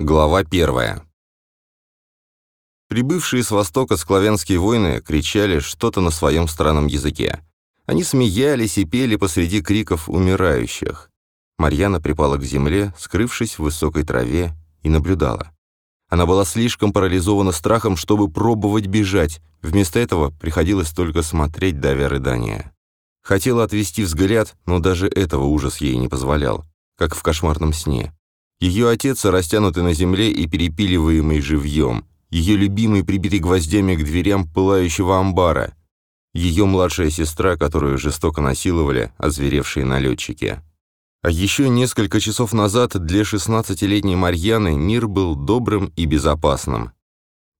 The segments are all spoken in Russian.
Глава первая. Прибывшие с востока склавянские воины кричали что-то на своем странном языке. Они смеялись и пели посреди криков умирающих. Марьяна припала к земле, скрывшись в высокой траве, и наблюдала. Она была слишком парализована страхом, чтобы пробовать бежать. Вместо этого приходилось только смотреть, давя рыдания. Хотела отвести взгляд, но даже этого ужас ей не позволял, как в кошмарном сне. Ее отец, растянутый на земле и перепиливаемый живьем. Ее любимый, прибитый гвоздями к дверям пылающего амбара. Ее младшая сестра, которую жестоко насиловали озверевшие налетчики. А еще несколько часов назад для 16-летней Марьяны мир был добрым и безопасным.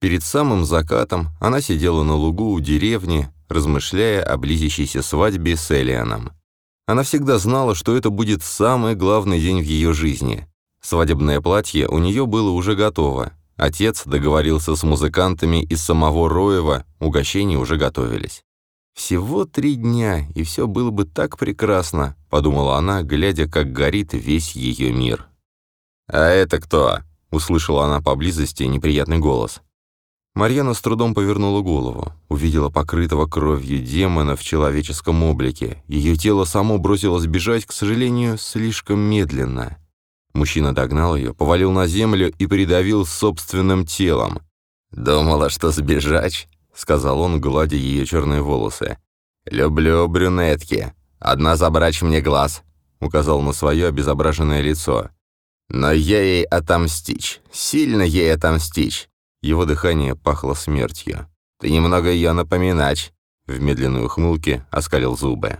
Перед самым закатом она сидела на лугу у деревни, размышляя о близящейся свадьбе с Элианом. Она всегда знала, что это будет самый главный день в ее жизни. Свадебное платье у нее было уже готово. Отец договорился с музыкантами из самого Роева, угощения уже готовились. «Всего три дня, и все было бы так прекрасно», — подумала она, глядя, как горит весь ее мир. «А это кто?» — услышала она поблизости неприятный голос. Марьяна с трудом повернула голову, увидела покрытого кровью демона в человеческом облике. Ее тело само бросилось бежать, к сожалению, слишком медленно. Мужчина догнал ее, повалил на землю и придавил собственным телом. «Думала, что сбежать?» — сказал он, гладя ее черные волосы. «Люблю брюнетки. Одна забрать мне глаз», — указал на свое обезображенное лицо. «Но я ей отомстить. Сильно ей отомстить». Его дыхание пахло смертью. «Ты немного ее напоминать», — в медленной ухмылке оскалил зубы.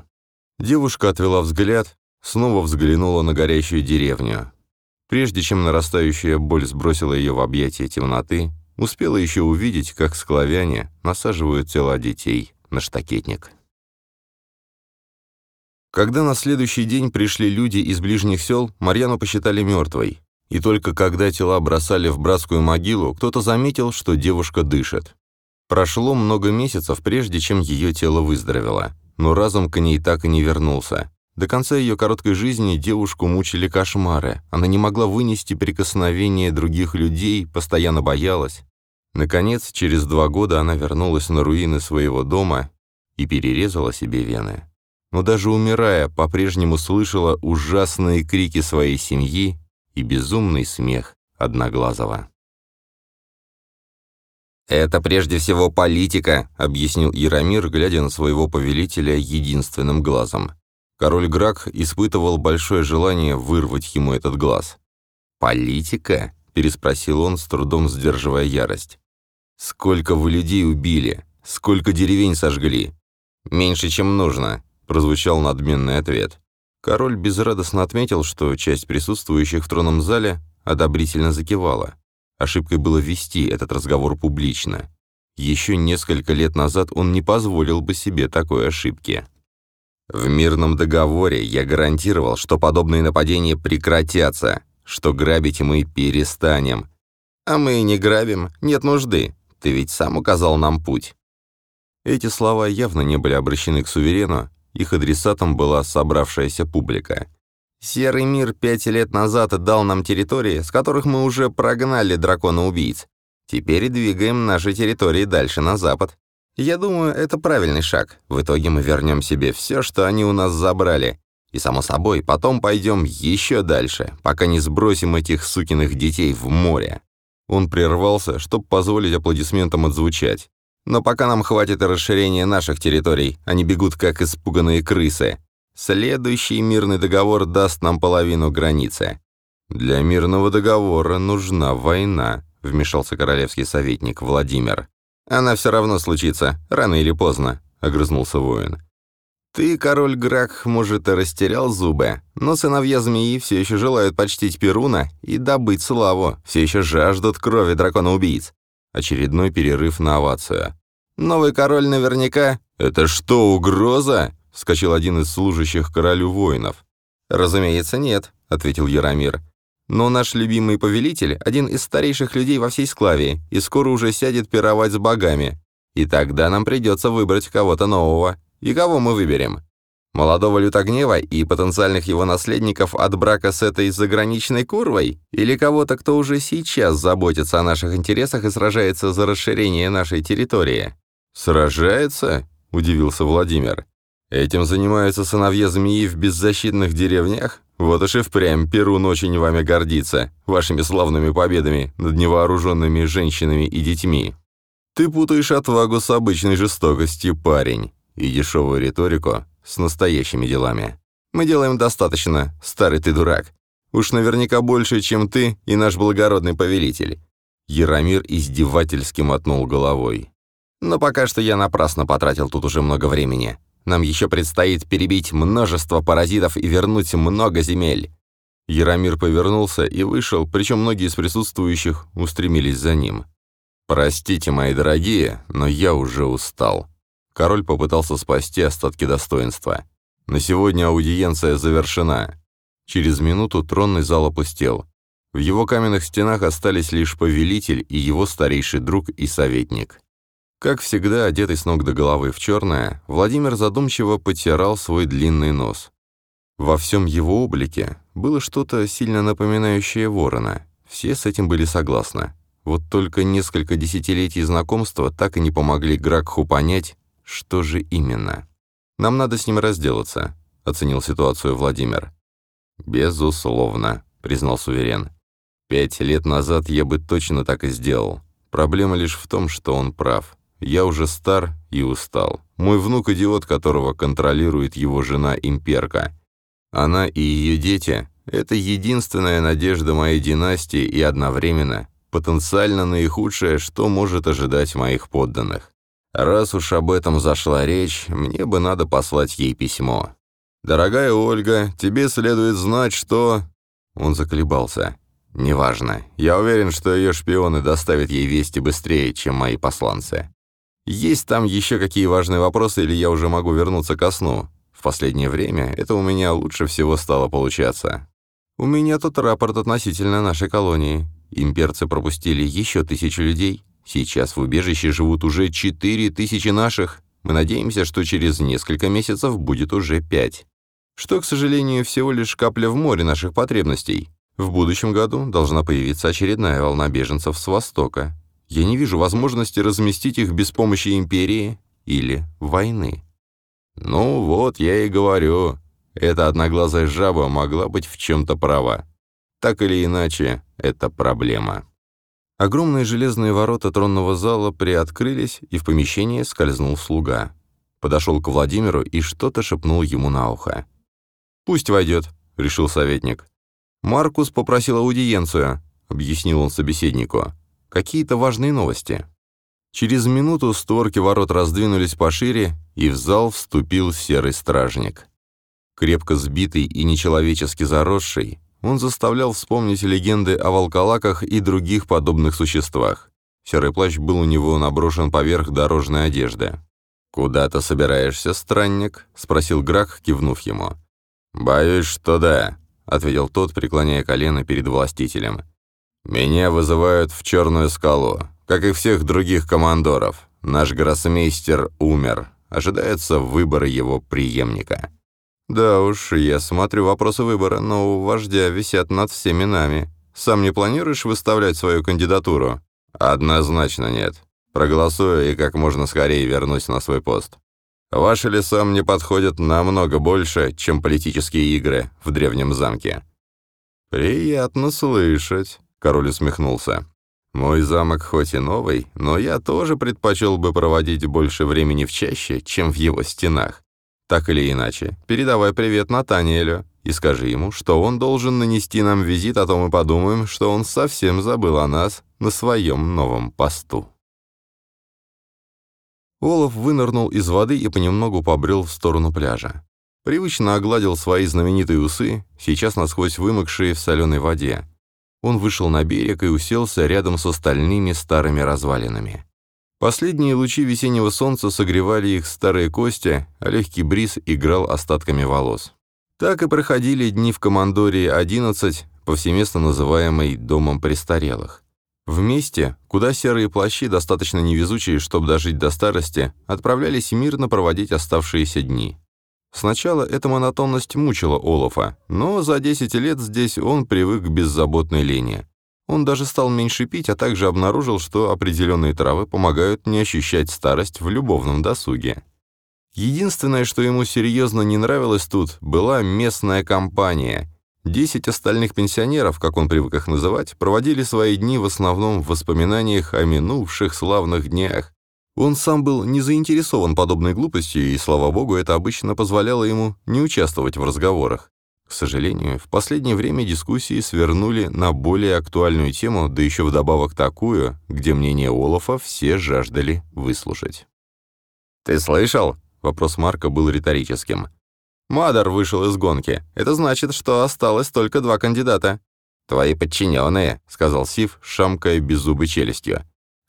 Девушка отвела взгляд, снова взглянула на горящую деревню. Прежде чем нарастающая боль сбросила ее в объятия темноты, успела еще увидеть, как склавяне насаживают тела детей на штакетник. Когда на следующий день пришли люди из ближних сел, Марьяну посчитали мертвой. И только когда тела бросали в братскую могилу, кто-то заметил, что девушка дышит. Прошло много месяцев, прежде чем ее тело выздоровело, но разум к ней так и не вернулся. До конца ее короткой жизни девушку мучили кошмары. Она не могла вынести прикосновения других людей, постоянно боялась. Наконец, через два года она вернулась на руины своего дома и перерезала себе вены. Но даже умирая, по-прежнему слышала ужасные крики своей семьи и безумный смех Одноглазого. «Это прежде всего политика», — объяснил Яромир, глядя на своего повелителя единственным глазом. Король Грак испытывал большое желание вырвать ему этот глаз. «Политика?» — переспросил он, с трудом сдерживая ярость. «Сколько вы людей убили? Сколько деревень сожгли?» «Меньше, чем нужно», — прозвучал надменный ответ. Король безрадостно отметил, что часть присутствующих в тронном зале одобрительно закивала. Ошибкой было вести этот разговор публично. Еще несколько лет назад он не позволил бы себе такой ошибки. В мирном договоре я гарантировал, что подобные нападения прекратятся, что грабить мы перестанем. А мы не грабим, нет нужды. Ты ведь сам указал нам путь. Эти слова явно не были обращены к суверену, их адресатом была собравшаяся публика. Серый мир пять лет назад дал нам территории, с которых мы уже прогнали дракона-убийц. Теперь двигаем наши территории дальше на запад. Я думаю, это правильный шаг. В итоге мы вернем себе все, что они у нас забрали. И, само собой, потом пойдем еще дальше, пока не сбросим этих сукиных детей в море». Он прервался, чтобы позволить аплодисментам отзвучать. «Но пока нам хватит расширения наших территорий, они бегут как испуганные крысы. Следующий мирный договор даст нам половину границы». «Для мирного договора нужна война», — вмешался королевский советник Владимир. «Она все равно случится, рано или поздно», — огрызнулся воин. «Ты, король Грак, может, и растерял зубы, но сыновья змеи все еще желают почтить Перуна и добыть славу, все еще жаждут крови дракона-убийц». Очередной перерыв на овацию. «Новый король наверняка...» «Это что, угроза?» — вскочил один из служащих королю воинов. «Разумеется, нет», — ответил Яромир. Но наш любимый повелитель – один из старейших людей во всей Склавии, и скоро уже сядет пировать с богами. И тогда нам придется выбрать кого-то нового. И кого мы выберем?» Молодого лютогнева и потенциальных его наследников от брака с этой заграничной курвой? Или кого-то, кто уже сейчас заботится о наших интересах и сражается за расширение нашей территории? «Сражается?» — удивился Владимир. «Этим занимаются сыновья змеи в беззащитных деревнях? Вот уж и впрямь Перун очень вами гордится, вашими славными победами над невооруженными женщинами и детьми. Ты путаешь отвагу с обычной жестокостью, парень, и дешевую риторику с настоящими делами. Мы делаем достаточно, старый ты дурак. Уж наверняка больше, чем ты и наш благородный повелитель». Яромир издевательски мотнул головой. «Но пока что я напрасно потратил тут уже много времени. Нам еще предстоит перебить множество паразитов и вернуть много земель». Яромир повернулся и вышел, причем многие из присутствующих устремились за ним. «Простите, мои дорогие, но я уже устал». Король попытался спасти остатки достоинства. «На сегодня аудиенция завершена». Через минуту тронный зал опустел. В его каменных стенах остались лишь повелитель и его старейший друг и советник. Как всегда, одетый с ног до головы в черное, Владимир задумчиво потирал свой длинный нос. Во всем его облике было что-то сильно напоминающее ворона. Все с этим были согласны. Вот только несколько десятилетий знакомства так и не помогли Гракху понять, что же именно. «Нам надо с ним разделаться», — оценил ситуацию Владимир. «Безусловно», — признал суверен. «Пять лет назад я бы точно так и сделал. Проблема лишь в том, что он прав. Я уже стар и устал. Мой внук – идиот, которого контролирует его жена-имперка. Она и ее дети – это единственная надежда моей династии и одновременно потенциально наихудшее, что может ожидать моих подданных. Раз уж об этом зашла речь, мне бы надо послать ей письмо. «Дорогая Ольга, тебе следует знать, что...» Он заколебался. «Неважно. Я уверен, что ее шпионы доставят ей вести быстрее, чем мои посланцы. Есть там еще какие важные вопросы, или я уже могу вернуться ко сну? В последнее время это у меня лучше всего стало получаться. У меня тут рапорт относительно нашей колонии. Имперцы пропустили еще тысячу людей. Сейчас в убежище живут уже четыре тысячи наших. Мы надеемся, что через несколько месяцев будет уже пять. Что, к сожалению, всего лишь капля в море наших потребностей. В будущем году должна появиться очередная волна беженцев с Востока. Я не вижу возможности разместить их без помощи империи или войны. Ну вот, я и говорю, эта одноглазая жаба могла быть в чем-то права. Так или иначе, это проблема. Огромные железные ворота тронного зала приоткрылись, и в помещение скользнул слуга. Подошел к Владимиру и что-то шепнул ему на ухо. «Пусть войдет», — решил советник. «Маркус попросил аудиенцию», — объяснил он собеседнику. Какие-то важные новости. Через минуту створки ворот раздвинулись пошире, и в зал вступил серый стражник. Крепко сбитый и нечеловечески заросший, он заставлял вспомнить легенды о волколаках и других подобных существах. Серый плащ был у него наброшен поверх дорожной одежды. «Куда ты собираешься, странник?» — спросил Грак, кивнув ему. «Боюсь, что да», — ответил тот, преклоняя колено перед властителем. «Меня вызывают в Черную скалу, как и всех других командоров. Наш гроссмейстер умер. Ожидается выбор его преемника». «Да уж, я смотрю, вопросы выбора нового вождя висят над всеми нами. Сам не планируешь выставлять свою кандидатуру?» «Однозначно нет. Проголосую и как можно скорее вернусь на свой пост. Ваши леса мне подходят намного больше, чем политические игры в древнем замке». «Приятно слышать». Король усмехнулся. «Мой замок хоть и новый, но я тоже предпочел бы проводить больше времени в чаще, чем в его стенах. Так или иначе, передавай привет Натаниэлю и скажи ему, что он должен нанести нам визит, а то мы подумаем, что он совсем забыл о нас на своем новом посту». Олаф вынырнул из воды и понемногу побрел в сторону пляжа. Привычно огладил свои знаменитые усы, сейчас насквозь вымокшие в соленой воде. Он вышел на берег и уселся рядом с остальными старыми развалинами. Последние лучи весеннего солнца согревали их старые кости, а легкий бриз играл остатками волос. Так и проходили дни в командории 11, повсеместно называемой «домом престарелых». В месте, куда серые плащи, достаточно невезучие, чтобы дожить до старости, отправлялись мирно проводить оставшиеся дни. Сначала эта монотонность мучила Олафа, но за 10 лет здесь он привык к беззаботной лени. Он даже стал меньше пить, а также обнаружил, что определенные травы помогают не ощущать старость в любовном досуге. Единственное, что ему серьезно не нравилось тут, была местная компания. Десять остальных пенсионеров, как он привык их называть, проводили свои дни в основном в воспоминаниях о минувших славных днях. Он сам был не заинтересован подобной глупостью, и, слава богу, это обычно позволяло ему не участвовать в разговорах. К сожалению, в последнее время дискуссии свернули на более актуальную тему, да еще вдобавок такую, где мнение Олафа все жаждали выслушать. «Ты слышал?» — вопрос Марка был риторическим. «Мадар вышел из гонки. Это значит, что осталось только два кандидата». «Твои подчиненные», — сказал Сив, шамкая беззубой челюстью.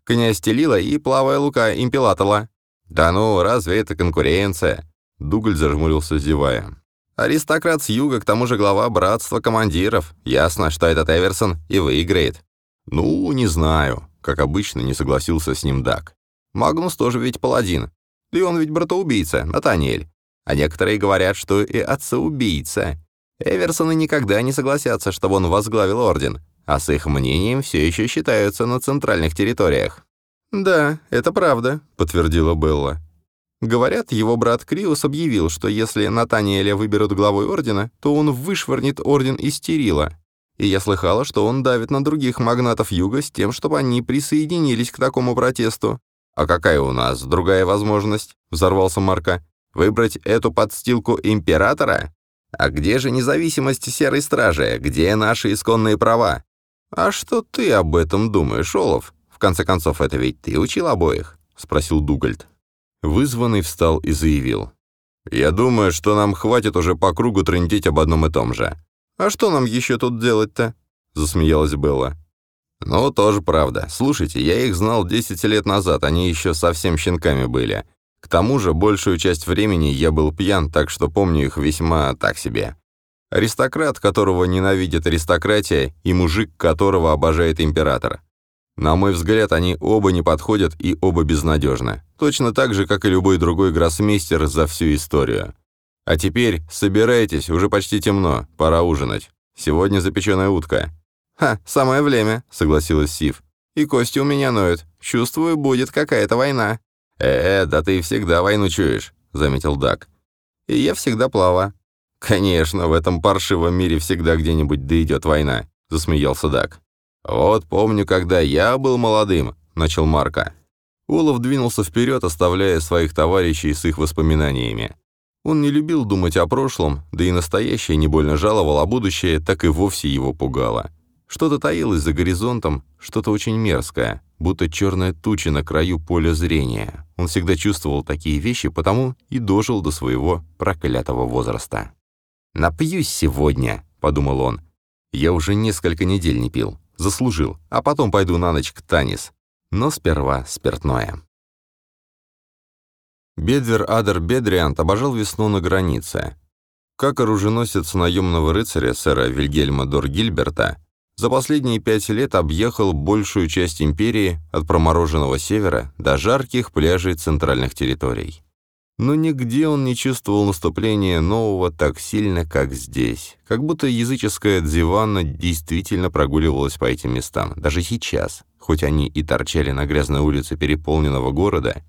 «Князь Телила и плавая лука импелатала». «Да ну, разве это конкуренция?» Дугаль зажмурился, зевая. Аристократ с юга, к тому же глава братства командиров. Ясно, что этот Эверсон и выиграет. Ну, не знаю. Как обычно, не согласился с ним Дак. Магнус тоже ведь паладин. Да и он ведь братоубийца, Натаниэль. А некоторые говорят, что и отца-убийца. Эверсоны никогда не согласятся, чтобы он возглавил орден, а с их мнением все еще считаются на центральных территориях. «Да, это правда», — подтвердила Белла. Говорят, его брат Криус объявил, что если Натаниэля выберут главой ордена, то он вышвырнет орден из Тирила. И я слыхала, что он давит на других магнатов Юга с тем, чтобы они присоединились к такому протесту. «А какая у нас другая возможность?» — взорвался Марка. «Выбрать эту подстилку императора? А где же независимость Серой Стражи? Где наши исконные права?» «А что ты об этом думаешь, Олов? В конце концов, это ведь ты учил обоих?» — спросил Дугальд. Вызванный встал и заявил. «Я думаю, что нам хватит уже по кругу трындеть об одном и том же». «А что нам еще тут делать-то?» — засмеялась Белла. «Ну, тоже правда. Слушайте, я их знал 10 лет назад, они еще совсем щенками были. К тому же, большую часть времени я был пьян, так что помню их весьма так себе. Аристократ, которого ненавидит аристократия, и мужик, которого обожает император. На мой взгляд, они оба не подходят и оба безнадежны. Точно так же, как и любой другой гроссмейстер за всю историю. А теперь собирайтесь, уже почти темно, пора ужинать. Сегодня запеченная утка. «Ха, самое время», — согласилась Сив. «И кости у меня ноют. Чувствую, будет какая-то война». «Э, -э да ты всегда войну чуешь», — заметил Дак. «И я всегда плава». «Конечно, в этом паршивом мире всегда где-нибудь да война», — засмеялся Дак. «Вот помню, когда я был молодым», — начал Марка. Олаф двинулся вперед, оставляя своих товарищей с их воспоминаниями. Он не любил думать о прошлом, да и настоящее не больно жаловал, а будущее так и вовсе его пугало. Что-то таилось за горизонтом, что-то очень мерзкое, будто черная туча на краю поля зрения. Он всегда чувствовал такие вещи, потому и дожил до своего проклятого возраста. «Напьюсь сегодня», — подумал он. «Я уже несколько недель не пил. Заслужил. А потом пойду на ночь к Танис. Но сперва спиртное. Бедвер Адер Бедриант обожал весну на границе. Как оруженосец наемного рыцаря сэра Вильгельма Дор Гильберта, за последние пять лет объехал большую часть империи от промороженного севера до жарких пляжей центральных территорий но нигде он не чувствовал наступления нового так сильно, как здесь. Как будто языческая дзиванна действительно прогуливалась по этим местам, даже сейчас, хоть они и торчали на грязной улице переполненного города.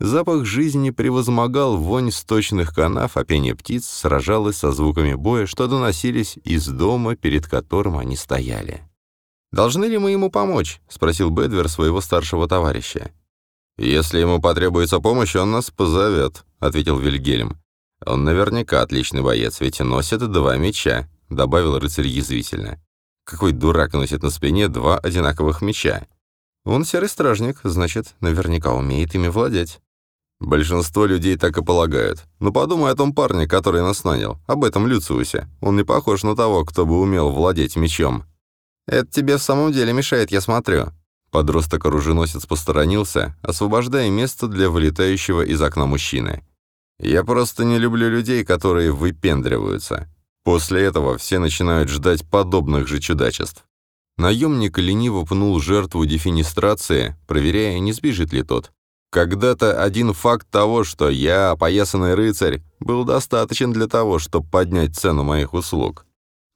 Запах жизни превозмогал вонь сточных канав, а пение птиц сражалось со звуками боя, что доносились из дома, перед которым они стояли. «Должны ли мы ему помочь?» — спросил Бедвер своего старшего товарища. «Если ему потребуется помощь, он нас позовет», — ответил Вильгельм. «Он наверняка отличный боец, ведь носит два меча», — добавил рыцарь язвительно. «Какой дурак носит на спине два одинаковых меча?» «Он серый стражник, значит, наверняка умеет ими владеть». «Большинство людей так и полагают. Но подумай о том парне, который нас нанял, об этом Люциусе. Он не похож на того, кто бы умел владеть мечом». «Это тебе в самом деле мешает, я смотрю», Подросток-оруженосец посторонился, освобождая место для вылетающего из окна мужчины. «Я просто не люблю людей, которые выпендриваются. После этого все начинают ждать подобных же чудачеств». Наемник лениво пнул жертву дефинистрации, проверяя, не сбежит ли тот. Когда-то один факт того, что я, опоясанный рыцарь, был достаточен для того, чтобы поднять цену моих услуг.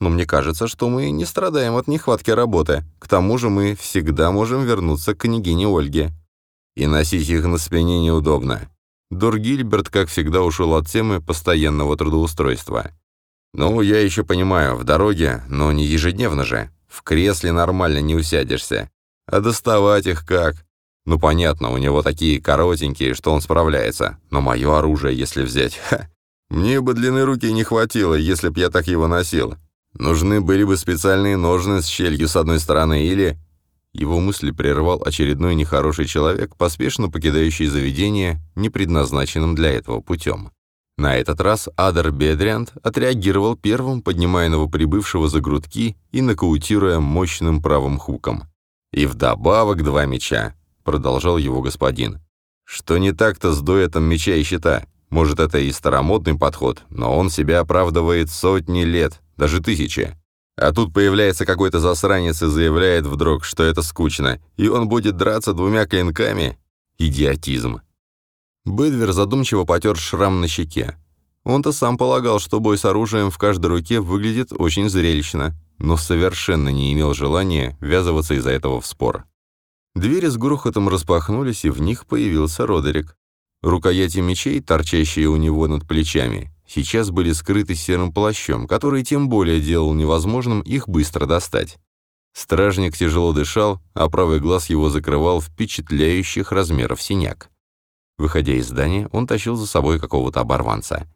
Но мне кажется, что мы не страдаем от нехватки работы. К тому же мы всегда можем вернуться к княгине Ольге. И носить их на спине неудобно. Дор Гильберт, как всегда, ушел от темы постоянного трудоустройства. «Ну, я еще понимаю, в дороге, но не ежедневно же. В кресле нормально не усядешься. А доставать их как? Ну, понятно, у него такие коротенькие, что он справляется. Но мое оружие, если взять, ха, мне бы длины руки не хватило, если б я так его носил. Нужны были бы специальные ножны с щелью с одной стороны или... Его мысли прервал очередной нехороший человек, поспешно покидающий заведение, не предназначенным для этого путем. На этот раз Адер Бедриант отреагировал первым, поднимая новоприбывшего за грудки и нокаутируя мощным правым хуком. И вдобавок два меча. — продолжал его господин. «Что не так-то с дуэтом меча и щита? Может, это и старомодный подход, но он себя оправдывает сотни лет, даже тысячи. А тут появляется какой-то засранец и заявляет вдруг, что это скучно, и он будет драться двумя клинками? Идиотизм». Бэдвер задумчиво потер шрам на щеке. Он-то сам полагал, что бой с оружием в каждой руке выглядит очень зрелищно, но совершенно не имел желания ввязываться из-за этого в спор. Двери с грохотом распахнулись, и в них появился Родерик. Рукояти мечей, торчащие у него над плечами, сейчас были скрыты серым плащом, который тем более делал невозможным их быстро достать. Стражник тяжело дышал, а правый глаз его закрывал впечатляющих размеров синяк. Выходя из здания, он тащил за собой какого-то оборванца.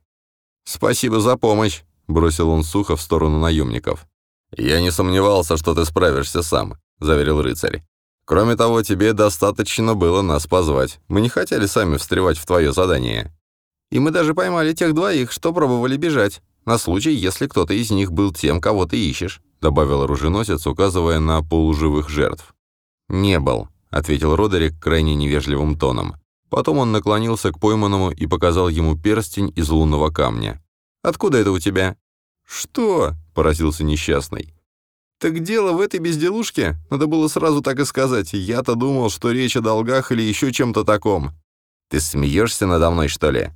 «Спасибо за помощь», — бросил он сухо в сторону наемников. «Я не сомневался, что ты справишься сам», — заверил рыцарь. Кроме того, тебе достаточно было нас позвать. Мы не хотели сами встревать в твое задание. И мы даже поймали тех двоих, что пробовали бежать, на случай, если кто-то из них был тем, кого ты ищешь», — добавил оруженосец, указывая на полуживых жертв. «Не был», — ответил Родерик крайне невежливым тоном. Потом он наклонился к пойманному и показал ему перстень из лунного камня. «Откуда это у тебя?» «Что?» — поразился несчастный. «Так дело в этой безделушке? Надо было сразу так и сказать. Я-то думал, что речь о долгах или еще чем-то таком». «Ты смеешься надо мной, что ли?»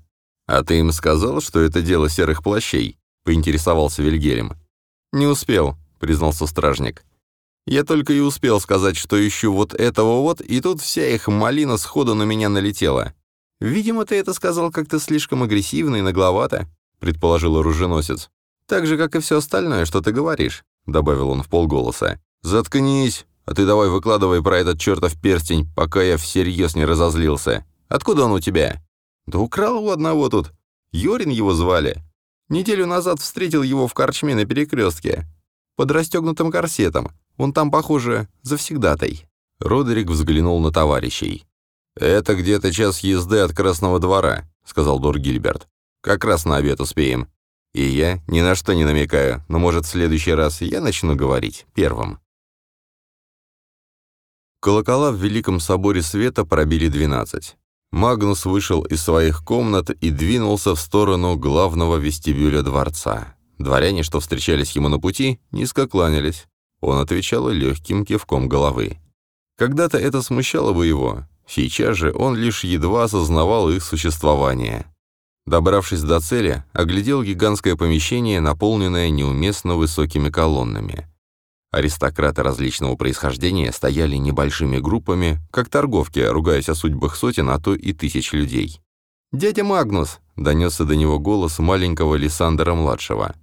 «А ты им сказал, что это дело серых плащей?» — поинтересовался Вильгельм. «Не успел», — признался стражник. «Я только и успел сказать, что ищу вот этого вот, и тут вся их малина сходу на меня налетела. Видимо, ты это сказал как-то слишком агрессивно и нагловато», — предположил оруженосец. «Так же, как и все остальное, что ты говоришь. — добавил он в полголоса. «Заткнись, а ты давай выкладывай про этот чертов перстень, пока я всерьез не разозлился. Откуда он у тебя?» «Да украл у одного тут. Йорин его звали. Неделю назад встретил его в корчме на перекрестке. Под расстегнутым корсетом. Он там, похоже, завсегдатай». Родерик взглянул на товарищей. «Это где-то час езды от Красного двора», — сказал Дор Гильберт. «Как раз на обед успеем. И я ни на что не намекаю, но, может, в следующий раз я начну говорить первым. Колокола в Великом Соборе Света пробили двенадцать. Магнус вышел из своих комнат и двинулся в сторону главного вестибюля дворца. Дворяне, что встречались ему на пути, низко кланялись. Он отвечал легким кивком головы. Когда-то это смущало бы его, сейчас же он лишь едва осознавал их существование. Добравшись до цели, оглядел гигантское помещение, наполненное неуместно высокими колоннами. Аристократы различного происхождения стояли небольшими группами, как торговки, ругаясь о судьбах сотен, а то и тысяч людей. «Дядя Магнус!» — донесся до него голос маленького Лиссандра-младшего.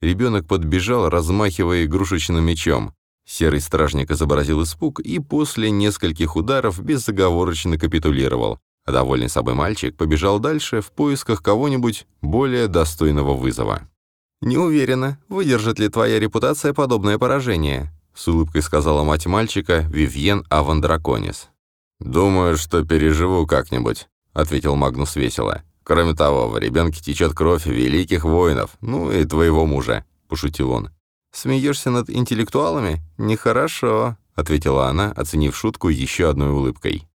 Ребенок подбежал, размахивая игрушечным мечом. Серый стражник изобразил испуг и после нескольких ударов безоговорочно капитулировал, а довольный собой мальчик побежал дальше в поисках кого-нибудь более достойного вызова. «Не уверена, выдержит ли твоя репутация подобное поражение», с улыбкой сказала мать мальчика Вивьен Авандраконис. «Думаю, что переживу как-нибудь», — ответил Магнус весело. «Кроме того, в ребенке течет кровь великих воинов, ну и твоего мужа», — пошутил он. «Смеешься над интеллектуалами? Нехорошо», — ответила она, оценив шутку еще одной улыбкой.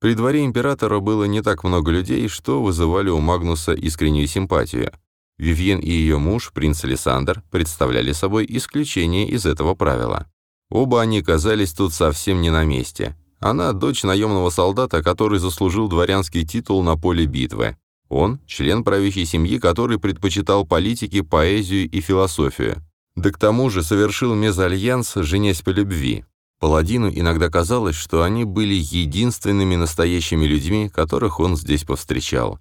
При дворе императора было не так много людей, что вызывали у Магнуса искреннюю симпатию. Вивьен и ее муж, принц Александр, представляли собой исключение из этого правила. Оба они казались тут совсем не на месте. Она дочь наемного солдата, который заслужил дворянский титул на поле битвы. Он – член правящей семьи, который предпочитал политике, поэзию и философию. Да к тому же совершил мезальянс, женясь по любви. Паладину иногда казалось, что они были единственными настоящими людьми, которых он здесь повстречал.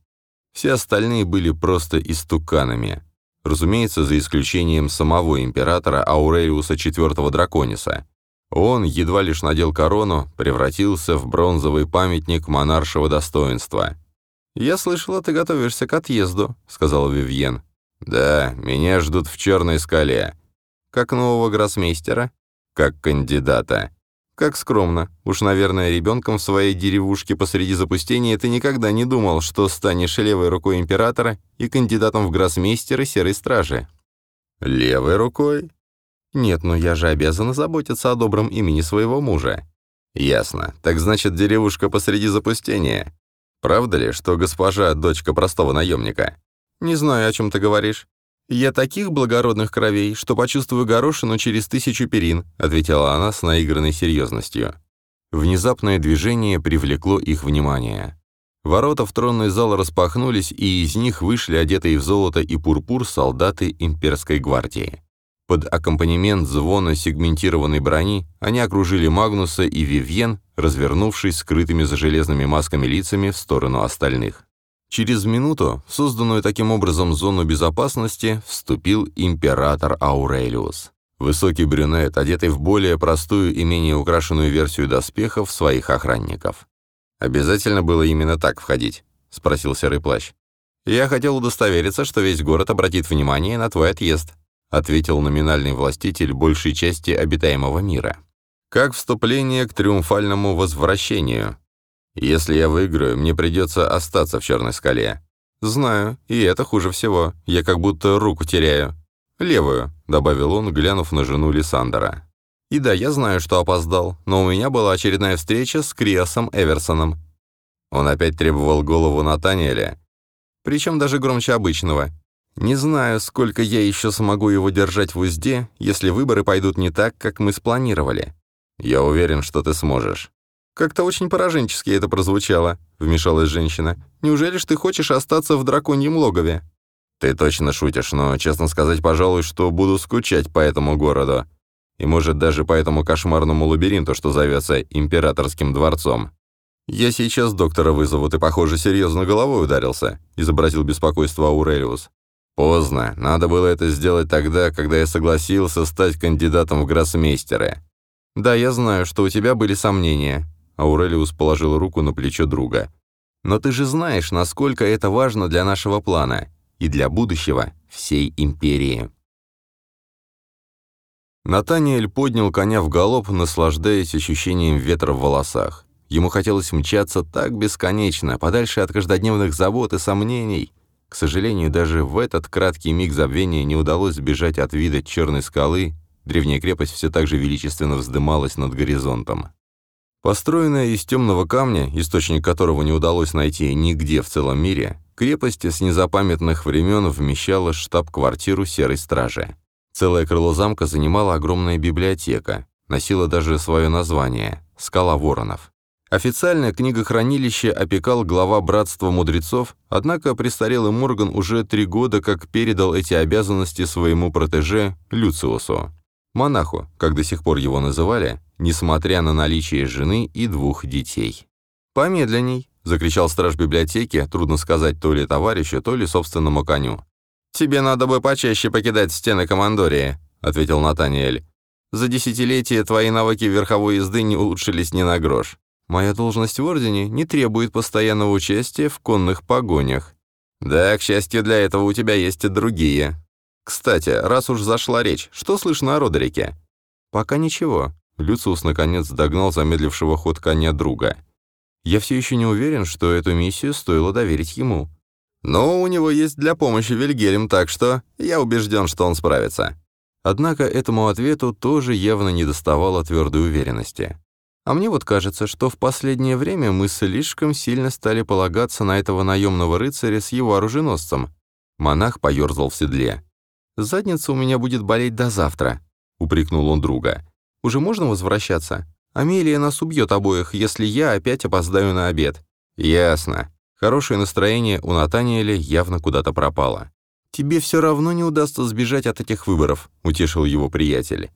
Все остальные были просто истуканами. Разумеется, за исключением самого императора Аурелиуса IV Дракониса. Он, едва лишь надел корону, превратился в бронзовый памятник монаршего достоинства. «Я слышала, ты готовишься к отъезду», — сказал Вивьен. «Да, меня ждут в Черной скале». «Как нового гроссмейстера?» «Как кандидата». «Как скромно. Уж, наверное, ребенком в своей деревушке посреди запустения ты никогда не думал, что станешь левой рукой императора и кандидатом в гроссмейстеры Серой Стражи». «Левой рукой?» «Нет, но я же обязана заботиться о добром имени своего мужа». «Ясно. Так значит, деревушка посреди запустения. Правда ли, что госпожа — дочка простого наемника?» «Не знаю, о чем ты говоришь». «Я таких благородных кровей, что почувствую горошину через тысячу перин», ответила она с наигранной серьезностью. Внезапное движение привлекло их внимание. Ворота в тронный зал распахнулись, и из них вышли одетые в золото и пурпур солдаты имперской гвардии. Под аккомпанемент звона сегментированной брони они окружили Магнуса и Вивьен, развернувшись скрытыми за железными масками лицами в сторону остальных. Через минуту в созданную таким образом зону безопасности вступил император Аурелиус. Высокий брюнет, одетый в более простую и менее украшенную версию доспехов своих охранников. «Обязательно было именно так входить?» — спросил Серый Плащ. «Я хотел удостовериться, что весь город обратит внимание на твой отъезд», ответил номинальный властитель большей части обитаемого мира. Как вступление к триумфальному возвращению. Если я выиграю, мне придется остаться в черной скале. Знаю, и это хуже всего. Я как будто руку теряю. Левую, добавил он, глянув на жену Лиссандра. И да, я знаю, что опоздал, но у меня была очередная встреча с Криосом Эверсоном. Он опять требовал голову Натаниэля, причем даже громче обычного. Не знаю, сколько я еще смогу его держать в узде, если выборы пойдут не так, как мы спланировали. Я уверен, что ты сможешь. Как-то очень пораженчески это прозвучало, вмешалась женщина. Неужели ж ты хочешь остаться в драконьем логове? Ты точно шутишь, но, честно сказать, пожалуй, что буду скучать по этому городу. И, может, даже по этому кошмарному лабиринту, что зовется Императорским дворцом. «Я сейчас доктора вызову, ты, похоже, серьезно головой ударился», — изобразил беспокойство Аурелиус. Поздно. Надо было это сделать тогда, когда я согласился стать кандидатом в гроссмейстеры. Да, я знаю, что у тебя были сомнения. Аурелиус положил руку на плечо друга. Но ты же знаешь, насколько это важно для нашего плана и для будущего всей империи. Натаниэль поднял коня в галоп, наслаждаясь ощущением ветра в волосах. Ему хотелось мчаться так бесконечно, подальше от каждодневных забот и сомнений. К сожалению, даже в этот краткий миг забвения не удалось сбежать от вида черной скалы, древняя крепость все так же величественно вздымалась над горизонтом. Построенная из темного камня, источник которого не удалось найти нигде в целом мире, крепость с незапамятных времен вмещала штаб-квартиру Серой Стражи. Целое крыло замка занимала огромная библиотека, носила даже свое название — «Скала воронов». Официально книгохранилище опекал глава Братства Мудрецов, однако престарелый Морган уже три года как передал эти обязанности своему протеже Люциусу. Монаху, как до сих пор его называли, несмотря на наличие жены и двух детей. «Помедленней», — закричал страж библиотеки, трудно сказать то ли товарищу, то ли собственному коню. «Тебе надо бы почаще покидать стены командории», — ответил Натаниэль. «За десятилетия твои навыки верховой езды не улучшились ни на грош. Моя должность в Ордене не требует постоянного участия в конных погонях. Да, к счастью, для этого у тебя есть и другие. Кстати, раз уж зашла речь, что слышно о Родерике? Пока ничего. Люциус наконец догнал замедлившего ход коня друга. Я все еще не уверен, что эту миссию стоило доверить ему. Но у него есть для помощи Вильгельм, так что я убежден, что он справится. Однако этому ответу тоже явно недоставало твердой уверенности. А мне вот кажется, что в последнее время мы слишком сильно стали полагаться на этого наемного рыцаря с его оруженосцем. Монах поерзал в седле. «Задница у меня будет болеть до завтра», — упрекнул он друга. «Уже можно возвращаться? Амелия нас убьет обоих, если я опять опоздаю на обед». «Ясно». Хорошее настроение у Натаниэля явно куда-то пропало. «Тебе все равно не удастся сбежать от этих выборов», — утешил его приятель.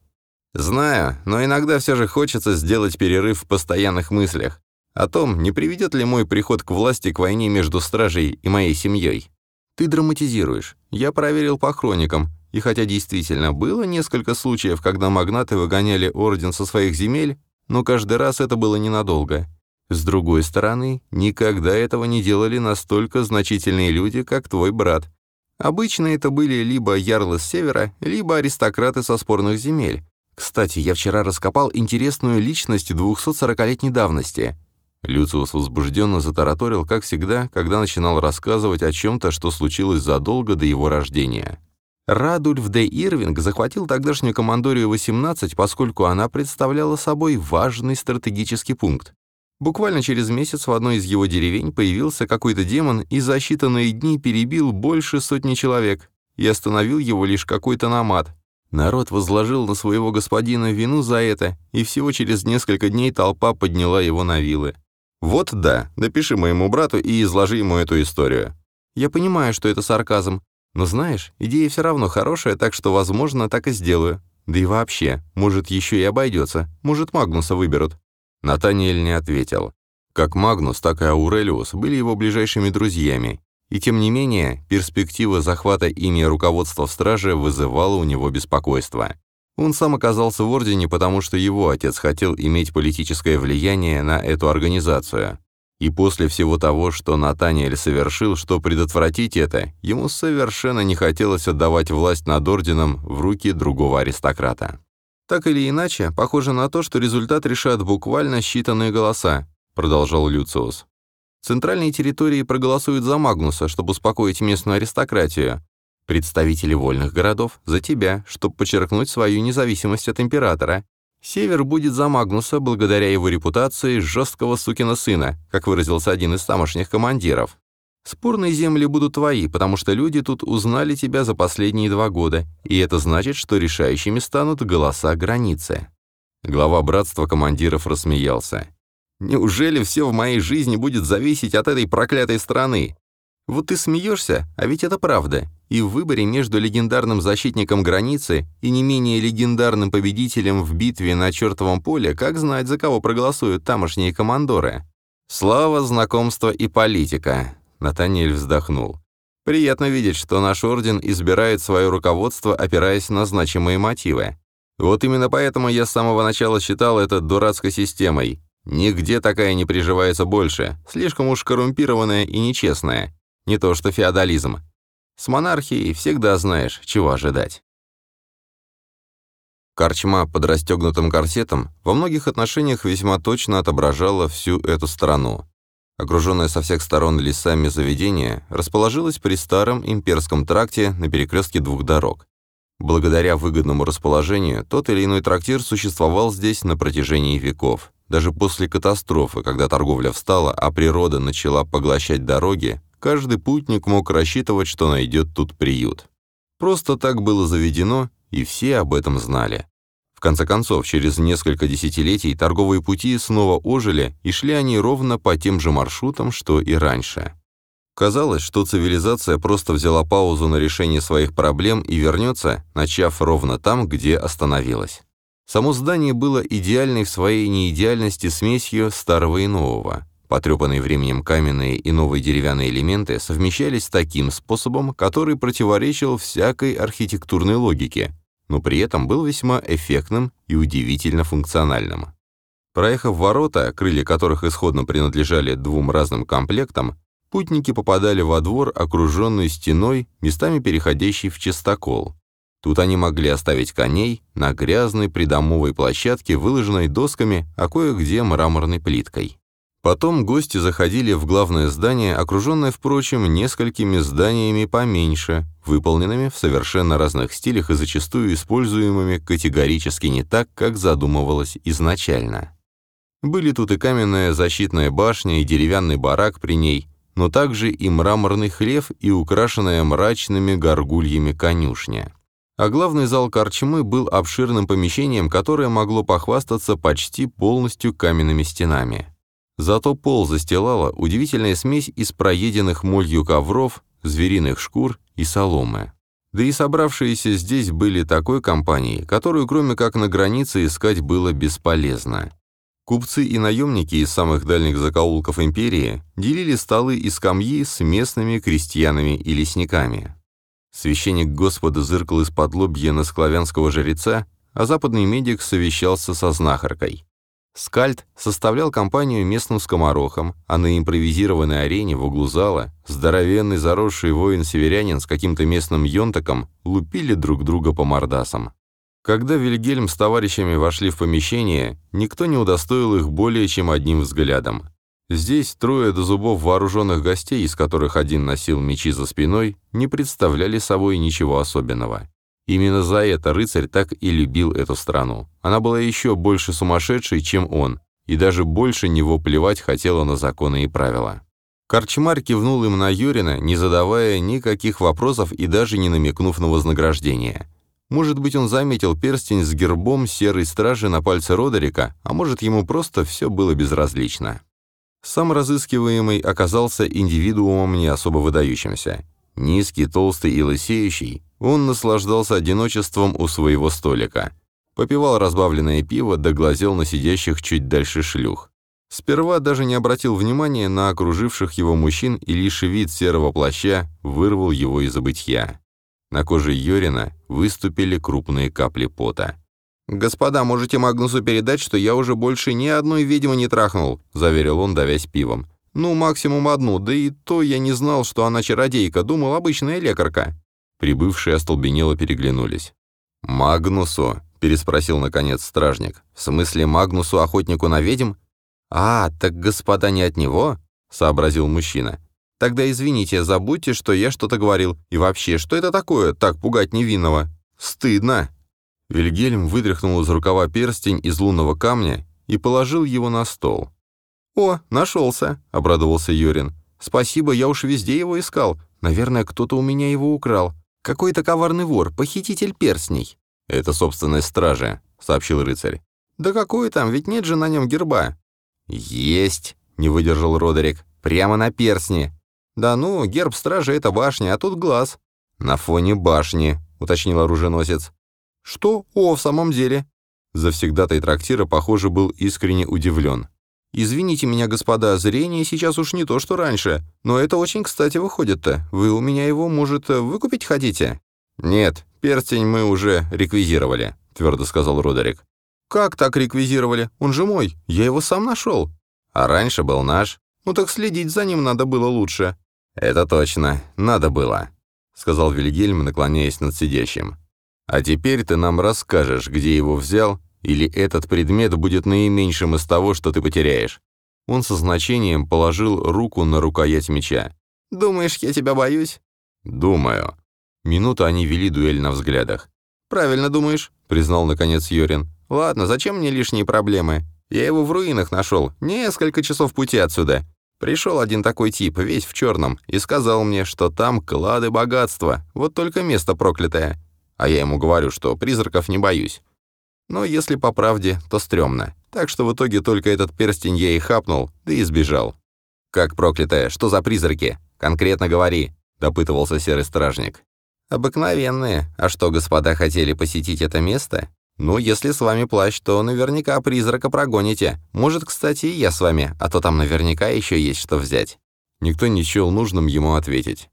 «Знаю, но иногда все же хочется сделать перерыв в постоянных мыслях о том, не приведет ли мой приход к власти к войне между стражей и моей семьей. Ты драматизируешь. Я проверил по хроникам, и хотя действительно было несколько случаев, когда магнаты выгоняли орден со своих земель, но каждый раз это было ненадолго. С другой стороны, никогда этого не делали настолько значительные люди, как твой брат. Обычно это были либо ярлы с севера, либо аристократы со спорных земель. Кстати, я вчера раскопал интересную личность 240-летней давности. Люциус возбужденно затараторил, как всегда, когда начинал рассказывать о чем-то, что случилось задолго до его рождения. Радульф де Ирвинг захватил тогдашнюю командорию 18, поскольку она представляла собой важный стратегический пункт. Буквально через месяц в одной из его деревень появился какой-то демон и за считанные дни перебил больше сотни человек, и остановил его лишь какой-то намат. Народ возложил на своего господина вину за это, и всего через несколько дней толпа подняла его на вилы. «Вот да, напиши моему брату и изложи ему эту историю». «Я понимаю, что это сарказм, но знаешь, идея все равно хорошая, так что, возможно, так и сделаю. Да и вообще, может, еще и обойдется, может, Магнуса выберут». Натаниэль не ответил. Как Магнус, так и Аурелиус были его ближайшими друзьями, и тем не менее, перспектива захвата ими руководства в страже вызывала у него беспокойство. Он сам оказался в Ордене, потому что его отец хотел иметь политическое влияние на эту организацию. И после всего того, что Натаниэль совершил, что предотвратить это, ему совершенно не хотелось отдавать власть над Орденом в руки другого аристократа. «Так или иначе, похоже на то, что результат решат буквально считанные голоса», продолжал Люциус. «Центральные территории проголосуют за Магнуса, чтобы успокоить местную аристократию, Представители вольных городов за тебя, чтобы подчеркнуть свою независимость от императора. Север будет за Магнуса благодаря его репутации жесткого сукина сына, как выразился один из тамошних командиров. Спорные земли будут твои, потому что люди тут узнали тебя за последние два года, и это значит, что решающими станут голоса границы». Глава братства командиров рассмеялся. «Неужели все в моей жизни будет зависеть от этой проклятой страны? Вот ты смеешься, а ведь это правда. И в выборе между легендарным защитником границы и не менее легендарным победителем в битве на чертовом поле, как знать, за кого проголосуют тамошние командоры. Слава, знакомство и политика. Натаниэль вздохнул. Приятно видеть, что наш орден избирает свое руководство, опираясь на значимые мотивы. Вот именно поэтому я с самого начала считал это дурацкой системой. Нигде такая не приживается больше, слишком уж коррумпированная и нечестная. Не то что феодализм. С монархией всегда знаешь, чего ожидать. Корчма под расстегнутым корсетом во многих отношениях весьма точно отображала всю эту страну. Окруженное со всех сторон лесами заведение расположилось при старом имперском тракте на перекрестке двух дорог. Благодаря выгодному расположению, тот или иной трактир существовал здесь на протяжении веков. Даже после катастрофы, когда торговля встала, а природа начала поглощать дороги, каждый путник мог рассчитывать, что найдет тут приют. Просто так было заведено, и все об этом знали. В конце концов, через несколько десятилетий торговые пути снова ожили, и шли они ровно по тем же маршрутам, что и раньше. Казалось, что цивилизация просто взяла паузу на решение своих проблем и вернется, начав ровно там, где остановилась. Само здание было идеальной в своей неидеальности смесью старого и нового. Потрепанные временем каменные и новые деревянные элементы совмещались таким способом, который противоречил всякой архитектурной логике, но при этом был весьма эффектным и удивительно функциональным. Проехав ворота, крылья которых исходно принадлежали двум разным комплектам, путники попадали во двор, окруженный стеной, местами переходящий в чистокол. Тут они могли оставить коней на грязной придомовой площадке, выложенной досками, а кое-где мраморной плиткой. Потом гости заходили в главное здание, окруженное, впрочем, несколькими зданиями поменьше, выполненными в совершенно разных стилях и зачастую используемыми категорически не так, как задумывалось изначально. Были тут и каменная защитная башня, и деревянный барак при ней, но также и мраморный хлев и украшенная мрачными горгульями конюшня. А главный зал корчмы был обширным помещением, которое могло похвастаться почти полностью каменными стенами. Зато пол застилала удивительная смесь из проеденных молью ковров, звериных шкур и соломы. Да и собравшиеся здесь были такой компанией, которую кроме как на границе искать было бесполезно. Купцы и наемники из самых дальних закоулков империи делили столы и скамьи с местными крестьянами и лесниками. Священник Господа зыркал из-под лобья на склавянского жреца, а западный медик совещался со знахаркой. Скальд составлял компанию местным скоморохом, а на импровизированной арене в углу зала здоровенный заросший воин-северянин с каким-то местным йонтаком лупили друг друга по мордасам. Когда Вильгельм с товарищами вошли в помещение, никто не удостоил их более чем одним взглядом. Здесь трое до зубов вооруженных гостей, из которых один носил мечи за спиной, не представляли собой ничего особенного. Именно за это рыцарь так и любил эту страну. Она была еще больше сумасшедшей, чем он, и даже больше него плевать хотела на законы и правила. Корчмар кивнул им на Юрина, не задавая никаких вопросов и даже не намекнув на вознаграждение. Может быть, он заметил перстень с гербом серой стражи на пальце Родерика, а может, ему просто все было безразлично. Сам разыскиваемый оказался индивидуумом не особо выдающимся. Низкий, толстый и лысеющий, он наслаждался одиночеством у своего столика. Попивал разбавленное пиво, да глазел на сидящих чуть дальше шлюх. Сперва даже не обратил внимания на окруживших его мужчин, и лишь вид серого плаща вырвал его из забытья. На коже Йорина выступили крупные капли пота. «Господа, можете Магнусу передать, что я уже больше ни одной ведьмы не трахнул», — заверил он, давясь пивом. «Ну, максимум одну, да и то я не знал, что она чародейка, думал, обычная лекарка». Прибывшие остолбенело переглянулись. «Магнусу?» — переспросил, наконец, стражник. «В смысле Магнусу, охотнику на ведьм?» «А, так господа не от него?» — сообразил мужчина. «Тогда извините, забудьте, что я что-то говорил. И вообще, что это такое, так пугать невинного? Стыдно!» Вильгельм вытряхнул из рукава перстень из лунного камня и положил его на стол. «О, нашелся!» — обрадовался Юрин. «Спасибо, я уж везде его искал. Наверное, кто-то у меня его украл. Какой-то коварный вор, похититель перстней». «Это собственность стражи», — сообщил рыцарь. «Да какой там, ведь нет же на нем герба». «Есть!» — не выдержал Родерик. «Прямо на перстне». «Да ну, герб стражи — это башня, а тут глаз». «На фоне башни», — уточнил оруженосец. «Что? О, в самом деле?» Завсегдатай трактира, похоже, был искренне удивлен. «Извините меня, господа, зрение сейчас уж не то, что раньше, но это очень кстати выходит-то. Вы у меня его, может, выкупить хотите?» «Нет, перстень мы уже реквизировали», — твердо сказал Родерик. «Как так реквизировали? Он же мой, я его сам нашел». «А раньше был наш. Ну так следить за ним надо было лучше». «Это точно, надо было», — сказал Вильгельм, наклоняясь над сидящим. А теперь ты нам расскажешь, где его взял, или этот предмет будет наименьшим из того, что ты потеряешь». Он со значением положил руку на рукоять меча. «Думаешь, я тебя боюсь?» «Думаю». Минуту они вели дуэль на взглядах. «Правильно думаешь», — признал наконец Йорин. «Ладно, зачем мне лишние проблемы? Я его в руинах нашел, несколько часов пути отсюда. Пришел один такой тип, весь в черном, и сказал мне, что там клады богатства, вот только место проклятое. А я ему говорю, что призраков не боюсь. Но если по правде, то стрёмно. Так что в итоге только этот перстень я и хапнул, да и сбежал. «Как проклятая, что за призраки? Конкретно говори», — допытывался серый стражник. «Обыкновенные. А что, господа хотели посетить это место? Ну, если с вами плащ, то наверняка призрака прогоните. Может, кстати, и я с вами, а то там наверняка еще есть что взять». Никто не счел нужным ему ответить.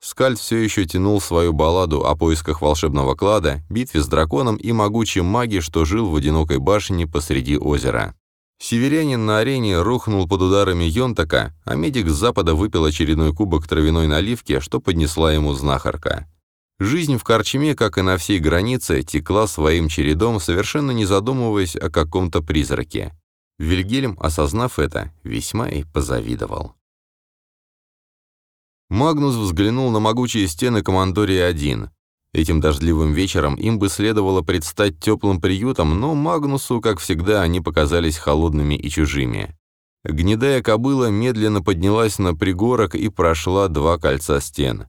Скальд все еще тянул свою балладу о поисках волшебного клада, битве с драконом и могучем маге, что жил в одинокой башне посреди озера. Северянин на арене рухнул под ударами Йонтака, а медик с запада выпил очередной кубок травяной наливки, что поднесла ему знахарка. Жизнь в Корчме, как и на всей границе, текла своим чередом, совершенно не задумываясь о каком-то призраке. Вильгельм, осознав это, весьма и позавидовал. Магнус взглянул на могучие стены Командории-1. Этим дождливым вечером им бы следовало предстать теплым приютом, но Магнусу, как всегда, они показались холодными и чужими. Гнедая кобыла медленно поднялась на пригорок и прошла два кольца стен.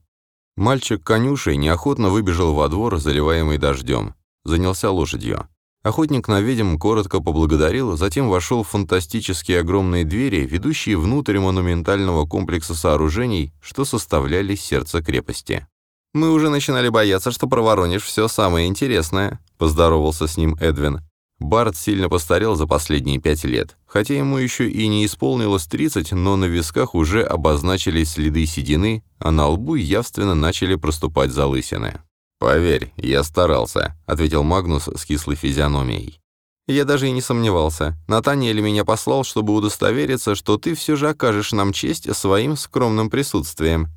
Мальчик конюшей неохотно выбежал во двор, заливаемый дождем. Занялся лошадью. Охотник на ведьм коротко поблагодарил, затем вошел в фантастические огромные двери, ведущие внутрь монументального комплекса сооружений, что составляли сердце крепости. «Мы уже начинали бояться, что проворонишь все самое интересное», — поздоровался с ним Эдвин. Барт сильно постарел за последние пять лет. Хотя ему еще и не исполнилось 30, но на висках уже обозначились следы седины, а на лбу явственно начали проступать залысины. «Поверь, я старался», — ответил Магнус с кислой физиономией. «Я даже и не сомневался. Натаниэль меня послал, чтобы удостовериться, что ты все же окажешь нам честь своим скромным присутствием.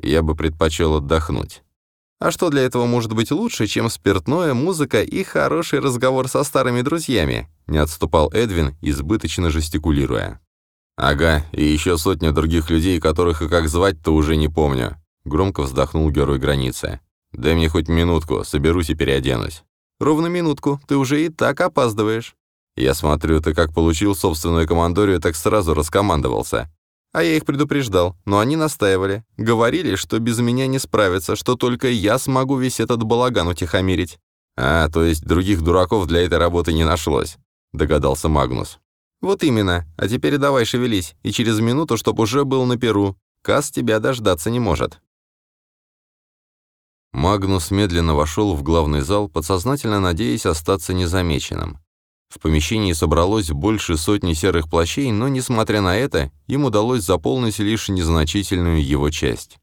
Я бы предпочел отдохнуть». А что для этого может быть лучше, чем спиртное, музыка и хороший разговор со старыми друзьями?» Не отступал Эдвин, избыточно жестикулируя. «Ага, и еще сотня других людей, которых и как звать-то уже не помню», громко вздохнул герой границы. «Дай мне хоть минутку, соберусь и переоденусь». «Ровно минутку, ты уже и так опаздываешь». «Я смотрю, ты как получил собственную командорию, так сразу раскомандовался. А я их предупреждал, но они настаивали. Говорили, что без меня не справятся, что только я смогу весь этот балаган утихомирить. «А, то есть других дураков для этой работы не нашлось», — догадался Магнус. «Вот именно. А теперь давай шевелись, и через минуту, чтоб уже был на перу. Кас тебя дождаться не может». Магнус медленно вошел в главный зал, подсознательно надеясь остаться незамеченным. В помещении собралось больше сотни серых плащей, но, несмотря на это, им удалось заполнить лишь незначительную его часть.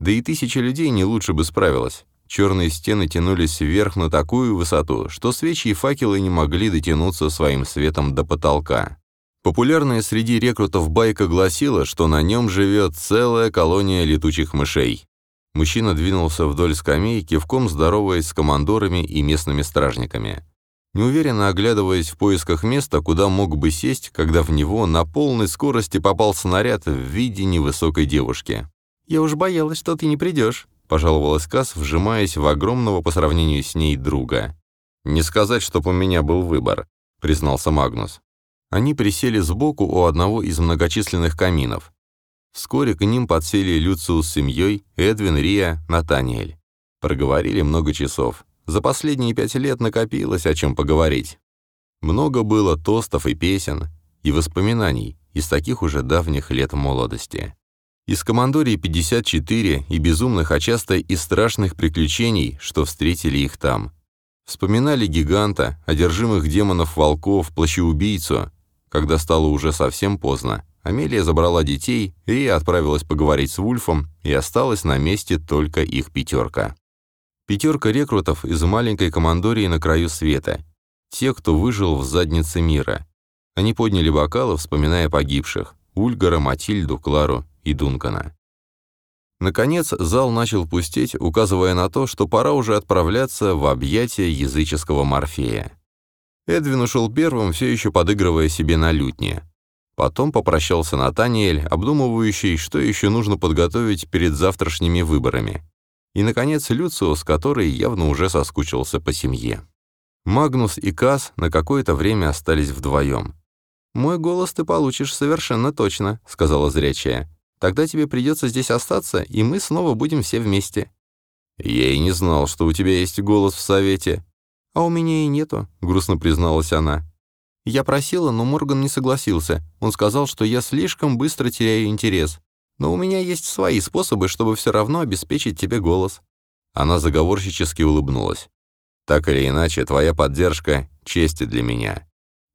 Да и тысяча людей не лучше бы справилась. Черные стены тянулись вверх на такую высоту, что свечи и факелы не могли дотянуться своим светом до потолка. Популярная среди рекрутов байка гласила, что на нем живет целая колония летучих мышей. Мужчина двинулся вдоль скамей, кивком здороваясь с командорами и местными стражниками неуверенно оглядываясь в поисках места, куда мог бы сесть, когда в него на полной скорости попал снаряд в виде невысокой девушки. «Я уж боялась, что ты не придешь», — пожаловалась Касс, вжимаясь в огромного по сравнению с ней друга. «Не сказать, чтоб у меня был выбор», — признался Магнус. Они присели сбоку у одного из многочисленных каминов. Вскоре к ним подсели Люциус с семьей, Эдвин, Рия, Натаниэль. Проговорили много часов. За последние пять лет накопилось о чем поговорить. Много было тостов и песен, и воспоминаний из таких уже давних лет молодости. Из командории 54 и безумных, а часто и страшных приключений, что встретили их там. Вспоминали гиганта, одержимых демонов-волков, плащеубийцу. Когда стало уже совсем поздно, Амелия забрала детей, и отправилась поговорить с Вульфом, и осталась на месте только их пятерка. Пятерка рекрутов из маленькой командории на краю света. Те, кто выжил в заднице мира. Они подняли бокалы, вспоминая погибших. Ульгара, Матильду, Клару и Дункана. Наконец, зал начал пустеть, указывая на то, что пора уже отправляться в объятия языческого Морфея. Эдвин ушел первым, все еще подыгрывая себе на лютне. Потом попрощался Натаниэль, обдумывающий, что еще нужно подготовить перед завтрашними выборами. И, наконец, Люциус, который явно уже соскучился по семье. Магнус и Кас на какое-то время остались вдвоем. «Мой голос ты получишь совершенно точно», — сказала зрячая. «Тогда тебе придется здесь остаться, и мы снова будем все вместе». «Я и не знал, что у тебя есть голос в совете». «А у меня и нету», — грустно призналась она. «Я просила, но Морган не согласился. Он сказал, что я слишком быстро теряю интерес. Но у меня есть свои способы, чтобы все равно обеспечить тебе голос». Она заговорщически улыбнулась. «Так или иначе, твоя поддержка — честь для меня».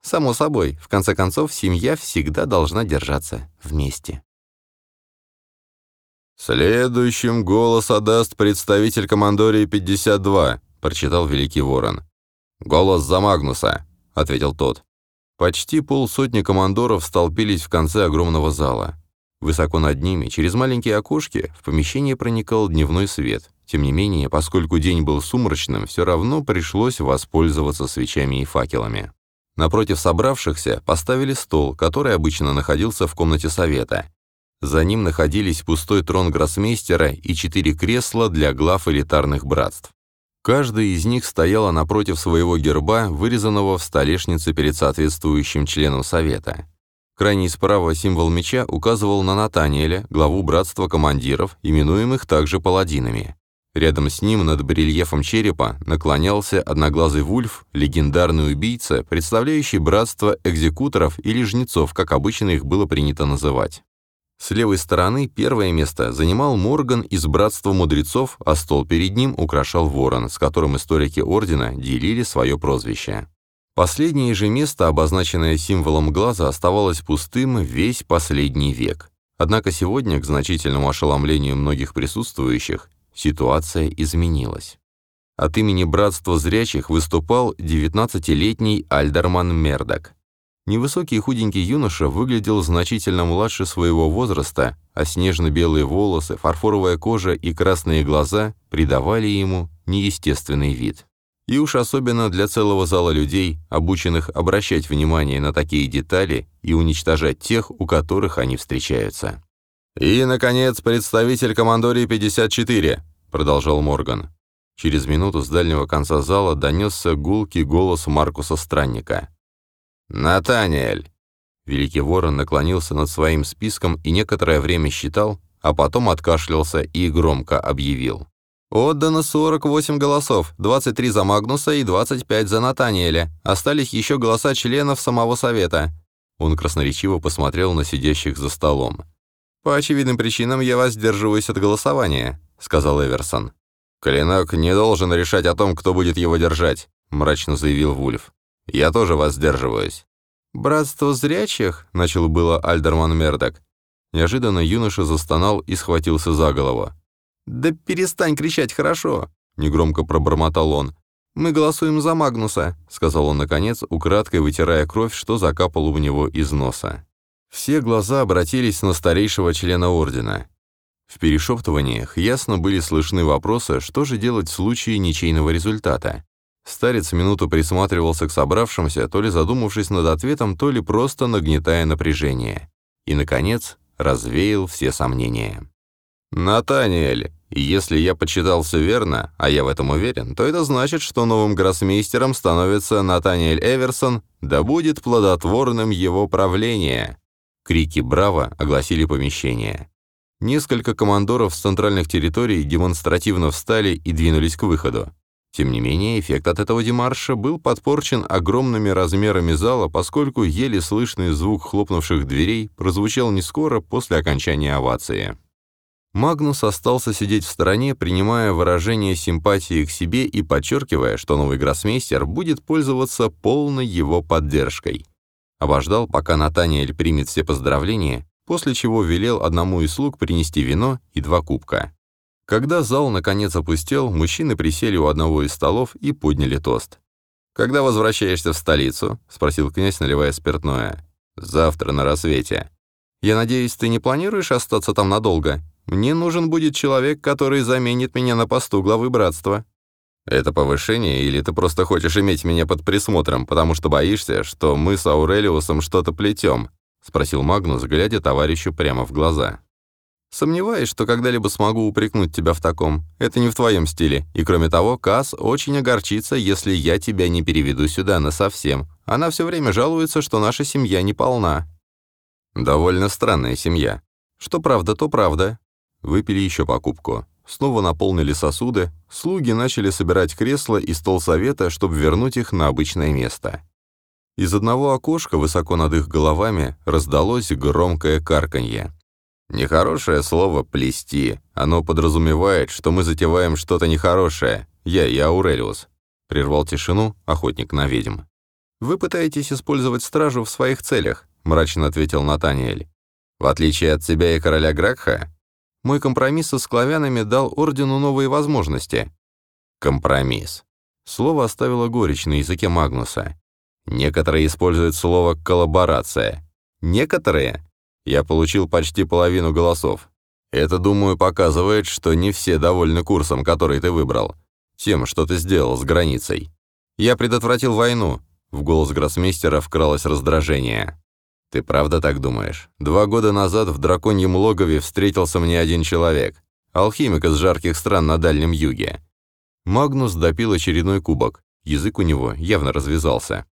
«Само собой, в конце концов, семья всегда должна держаться вместе». «Следующим голос отдаст представитель командории 52», — прочитал Великий Ворон. «Голос за Магнуса», — ответил тот. Почти полсотни командоров столпились в конце огромного зала. Высоко над ними, через маленькие окошки, в помещение проникал дневной свет. Тем не менее, поскольку день был сумрачным, все равно пришлось воспользоваться свечами и факелами. Напротив собравшихся поставили стол, который обычно находился в комнате совета. За ним находились пустой трон гроссмейстера и четыре кресла для глав элитарных братств. Каждая из них стояла напротив своего герба, вырезанного в столешнице перед соответствующим членом совета. Крайний справа символ меча указывал на Натаниэля, главу братства командиров, именуемых также паладинами. Рядом с ним над барельефом черепа наклонялся одноглазый вульф, легендарный убийца, представляющий братство экзекуторов или жнецов, как обычно их было принято называть. С левой стороны первое место занимал Морган из Братства Мудрецов, а стол перед ним украшал ворон, с которым историки Ордена делили свое прозвище. Последнее же место, обозначенное символом глаза, оставалось пустым весь последний век. Однако сегодня, к значительному ошеломлению многих присутствующих, ситуация изменилась. От имени Братства Зрячих выступал 19-летний Альдерман Мердок. Невысокий и худенький юноша выглядел значительно младше своего возраста, а снежно-белые волосы, фарфоровая кожа и красные глаза придавали ему неестественный вид. И уж особенно для целого зала людей, обученных обращать внимание на такие детали и уничтожать тех, у которых они встречаются. «И, наконец, представитель командории 54», — продолжал Морган. Через минуту с дальнего конца зала донесся гулкий голос Маркуса Странника. «Натаниэль!» Великий Ворон наклонился над своим списком и некоторое время считал, а потом откашлялся и громко объявил. «Отдано 48 голосов, 23 за Магнуса и 25 за Натаниэля. Остались еще голоса членов самого Совета». Он красноречиво посмотрел на сидящих за столом. «По очевидным причинам я воздерживаюсь от голосования», — сказал Эверсон. «Клинок не должен решать о том, кто будет его держать», — мрачно заявил Вульф. «Я тоже воздерживаюсь». «Братство зрячих?» — начал было Альдерман Мердок. Неожиданно юноша застонал и схватился за голову. «Да перестань кричать, хорошо!» — негромко пробормотал он. «Мы голосуем за Магнуса», — сказал он наконец, украдкой вытирая кровь, что закапало у него из носа. Все глаза обратились на старейшего члена Ордена. В перешептываниях ясно были слышны вопросы, что же делать в случае ничейного результата. Старец минуту присматривался к собравшимся, то ли задумавшись над ответом, то ли просто нагнетая напряжение. И, наконец, развеял все сомнения. «Натаниэль, если я почитал все верно, а я в этом уверен, то это значит, что новым гроссмейстером становится Натаниэль Эверсон, да будет плодотворным его правление». Крики «Браво!» огласили помещение. Несколько командоров с центральных территорий демонстративно встали и двинулись к выходу. Тем не менее, эффект от этого демарша был подпорчен огромными размерами зала, поскольку еле слышный звук хлопнувших дверей прозвучал не скоро после окончания овации. Магнус остался сидеть в стороне, принимая выражение симпатии к себе и подчеркивая, что новый гроссмейстер будет пользоваться полной его поддержкой. Обождал, пока Натаниэль примет все поздравления, после чего велел одному из слуг принести вино и два кубка. Когда зал наконец опустел, мужчины присели у одного из столов и подняли тост. «Когда возвращаешься в столицу?» — спросил князь, наливая спиртное. «Завтра на рассвете». «Я надеюсь, ты не планируешь остаться там надолго? Мне нужен будет человек, который заменит меня на посту главы братства». «Это повышение, или ты просто хочешь иметь меня под присмотром, потому что боишься, что мы с Аурелиусом что-то плетем?» — спросил Магнус, глядя товарищу прямо в глаза. Сомневаюсь, что когда-либо смогу упрекнуть тебя в таком. Это не в твоем стиле. И кроме того, Касс очень огорчится, если я тебя не переведу сюда насовсем. Она все время жалуется, что наша семья не полна. Довольно странная семья. Что правда, то правда. Выпили еще покупку. Снова наполнили сосуды. Слуги начали собирать кресла и стол совета, чтобы вернуть их на обычное место. Из одного окошка, высоко над их головами, раздалось громкое карканье. Нехорошее слово «плести». Оно подразумевает, что мы затеваем что-то нехорошее. Я и Аурелиус. Прервал тишину охотник на ведьм. «Вы пытаетесь использовать стражу в своих целях», — мрачно ответил Натаниэль. «В отличие от тебя и короля Гракха, мой компромисс со склавянами дал Ордену новые возможности». «Компромисс». Слово оставило горечь на языке Магнуса. Некоторые используют слово «коллаборация». Некоторые я получил почти половину голосов. Это, думаю, показывает, что не все довольны курсом, который ты выбрал. Тем, что ты сделал с границей. Я предотвратил войну. В голос гроссмейстера вкралось раздражение. Ты правда так думаешь? Два года назад в драконьем логове встретился мне один человек. Алхимик из жарких стран на Дальнем Юге. Магнус допил очередной кубок. Язык у него явно развязался.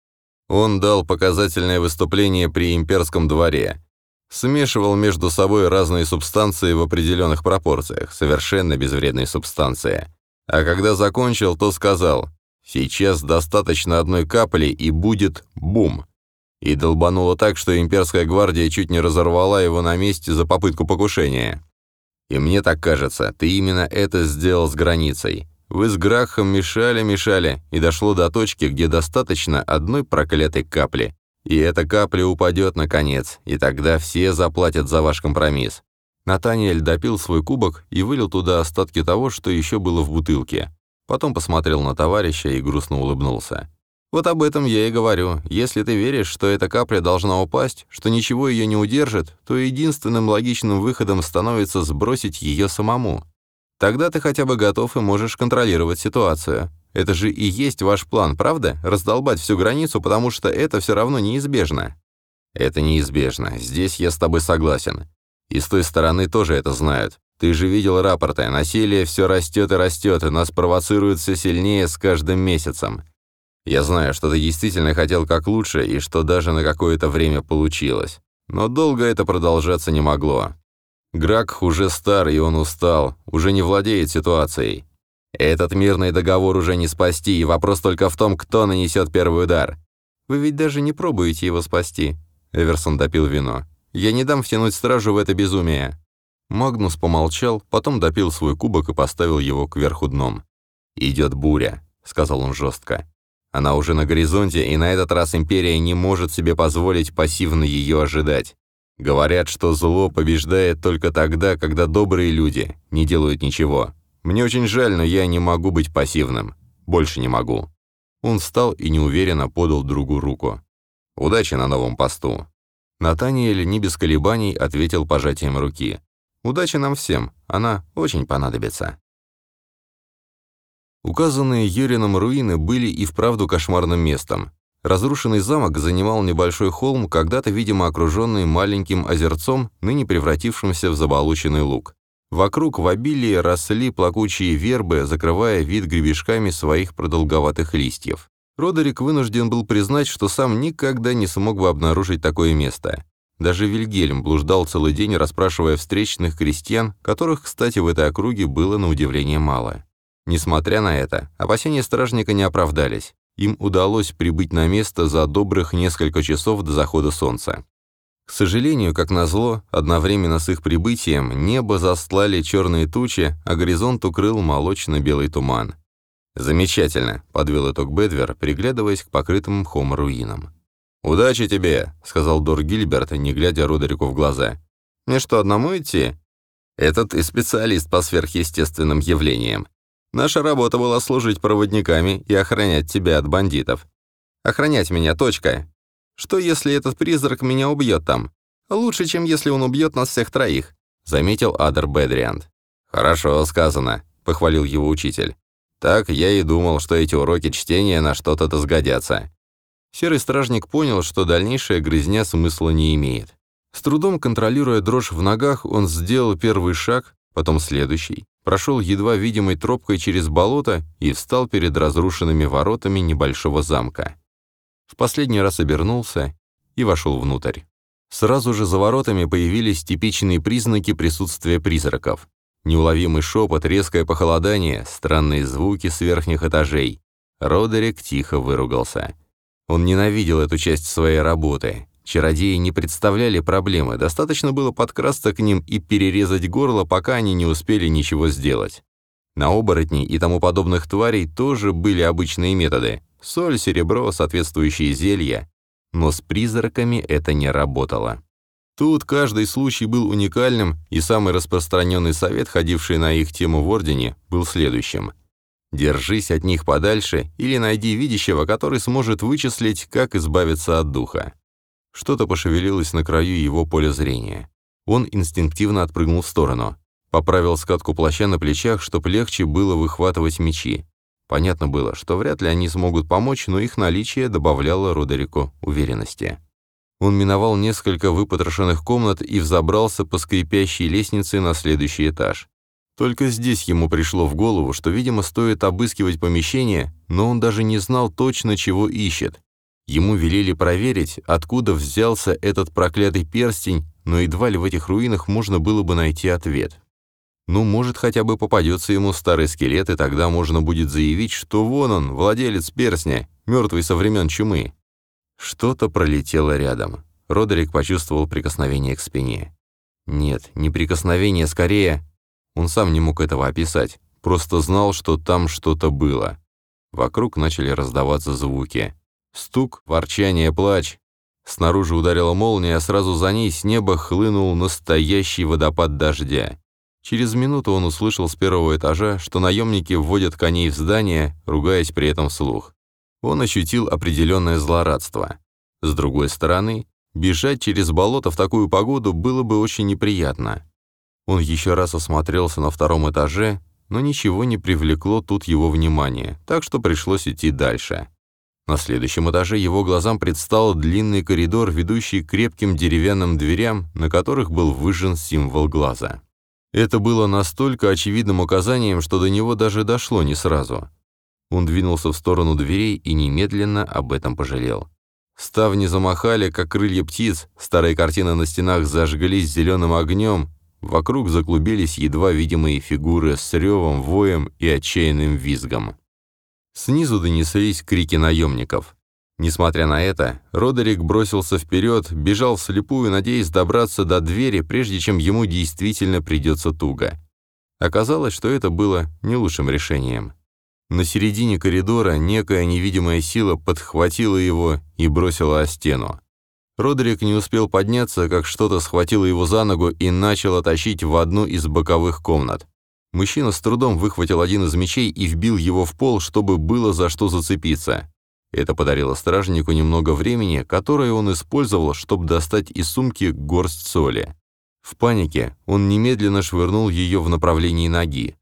Он дал показательное выступление при имперском дворе. Смешивал между собой разные субстанции в определенных пропорциях, совершенно безвредные субстанции. А когда закончил, то сказал, «Сейчас достаточно одной капли, и будет бум». И долбануло так, что имперская гвардия чуть не разорвала его на месте за попытку покушения. И мне так кажется, ты именно это сделал с границей. Вы с Грахом мешали-мешали, и дошло до точки, где достаточно одной проклятой капли. И эта капля упадет наконец, и тогда все заплатят за ваш компромисс. Натаниэль допил свой кубок и вылил туда остатки того, что еще было в бутылке. Потом посмотрел на товарища и грустно улыбнулся. «Вот об этом я и говорю. Если ты веришь, что эта капля должна упасть, что ничего ее не удержит, то единственным логичным выходом становится сбросить ее самому. Тогда ты хотя бы готов и можешь контролировать ситуацию. Это же и есть ваш план, правда? Раздолбать всю границу, потому что это все равно неизбежно. Это неизбежно. Здесь я с тобой согласен. И с той стороны тоже это знают. Ты же видел рапорты. Насилие все растет и растет, и нас провоцирует все сильнее с каждым месяцем. Я знаю, что ты действительно хотел как лучше, и что даже на какое-то время получилось. Но долго это продолжаться не могло. Грак уже стар, и он устал, уже не владеет ситуацией. Этот мирный договор уже не спасти, и вопрос только в том, кто нанесет первый удар. Вы ведь даже не пробуете его спасти. Эверсон допил вино. Я не дам втянуть стражу в это безумие. Магнус помолчал, потом допил свой кубок и поставил его кверху дном. «Идет буря», — сказал он жестко. «Она уже на горизонте, и на этот раз Империя не может себе позволить пассивно ее ожидать. Говорят, что зло побеждает только тогда, когда добрые люди не делают ничего. Мне очень жаль, но я не могу быть пассивным. Больше не могу». Он встал и неуверенно подал другу руку. «Удачи на новом посту». Натаниэль не без колебаний ответил пожатием руки. «Удачи нам всем, она очень понадобится». Указанные Юрином руины были и вправду кошмарным местом. Разрушенный замок занимал небольшой холм, когда-то, видимо, окруженный маленьким озерцом, ныне превратившимся в заболоченный луг. Вокруг в обилии росли плакучие вербы, закрывая вид гребешками своих продолговатых листьев. Родерик вынужден был признать, что сам никогда не смог бы обнаружить такое место. Даже Вильгельм блуждал целый день, расспрашивая встречных крестьян, которых, кстати, в этой округе было на удивление мало. Несмотря на это, опасения стражника не оправдались им удалось прибыть на место за добрых несколько часов до захода солнца. К сожалению, как назло, одновременно с их прибытием небо застлали черные тучи, а горизонт укрыл молочно-белый туман. «Замечательно», — подвел итог Бедвер, приглядываясь к покрытым мхом руинам. «Удачи тебе», — сказал Дор Гильберт, не глядя Родерику в глаза. «Мне что, одному идти?» «Этот и специалист по сверхъестественным явлениям. Наша работа была служить проводниками и охранять тебя от бандитов. Охранять меня, точка. Что, если этот призрак меня убьет там? Лучше, чем если он убьет нас всех троих», — заметил Адер Бедриант. «Хорошо сказано», — похвалил его учитель. «Так я и думал, что эти уроки чтения на что-то-то сгодятся». Серый стражник понял, что дальнейшая грызня смысла не имеет. С трудом контролируя дрожь в ногах, он сделал первый шаг, потом следующий, прошел едва видимой тропкой через болото и встал перед разрушенными воротами небольшого замка. В последний раз обернулся и вошел внутрь. Сразу же за воротами появились типичные признаки присутствия призраков. Неуловимый шепот, резкое похолодание, странные звуки с верхних этажей. Родерик тихо выругался. Он ненавидел эту часть своей работы. Чародеи не представляли проблемы, достаточно было подкрасться к ним и перерезать горло, пока они не успели ничего сделать. На оборотней и тому подобных тварей тоже были обычные методы. Соль, серебро, соответствующие зелья. Но с призраками это не работало. Тут каждый случай был уникальным, и самый распространенный совет, ходивший на их тему в Ордене, был следующим. Держись от них подальше или найди видящего, который сможет вычислить, как избавиться от духа. Что-то пошевелилось на краю его поля зрения. Он инстинктивно отпрыгнул в сторону. Поправил скатку плаща на плечах, чтобы легче было выхватывать мечи. Понятно было, что вряд ли они смогут помочь, но их наличие добавляло Родерику уверенности. Он миновал несколько выпотрошенных комнат и взобрался по скрипящей лестнице на следующий этаж. Только здесь ему пришло в голову, что, видимо, стоит обыскивать помещение, но он даже не знал точно, чего ищет. Ему велели проверить, откуда взялся этот проклятый перстень, но едва ли в этих руинах можно было бы найти ответ. Ну, может, хотя бы попадется ему старый скелет, и тогда можно будет заявить, что вон он, владелец перстня, мертвый со времен чумы. Что-то пролетело рядом. Родерик почувствовал прикосновение к спине. Нет, не прикосновение, скорее... Он сам не мог этого описать, просто знал, что там что-то было. Вокруг начали раздаваться звуки. Стук, ворчание, плач. Снаружи ударила молния, а сразу за ней с неба хлынул настоящий водопад дождя. Через минуту он услышал с первого этажа, что наемники вводят коней в здание, ругаясь при этом вслух. Он ощутил определенное злорадство. С другой стороны, бежать через болото в такую погоду было бы очень неприятно. Он еще раз осмотрелся на втором этаже, но ничего не привлекло тут его внимание, так что пришлось идти дальше. На следующем этаже его глазам предстал длинный коридор, ведущий к крепким деревянным дверям, на которых был выжжен символ глаза. Это было настолько очевидным указанием, что до него даже дошло не сразу. Он двинулся в сторону дверей и немедленно об этом пожалел. Ставни замахали, как крылья птиц, старые картины на стенах зажглись зеленым огнем, вокруг заклубились едва видимые фигуры с ревом, воем и отчаянным визгом. Снизу донеслись крики наемников. Несмотря на это, Родерик бросился вперед, бежал вслепую, надеясь добраться до двери, прежде чем ему действительно придется туго. Оказалось, что это было не лучшим решением. На середине коридора некая невидимая сила подхватила его и бросила о стену. Родерик не успел подняться, как что-то схватило его за ногу и начало тащить в одну из боковых комнат. Мужчина с трудом выхватил один из мечей и вбил его в пол, чтобы было за что зацепиться. Это подарило стражнику немного времени, которое он использовал, чтобы достать из сумки горсть соли. В панике он немедленно швырнул ее в направлении ноги.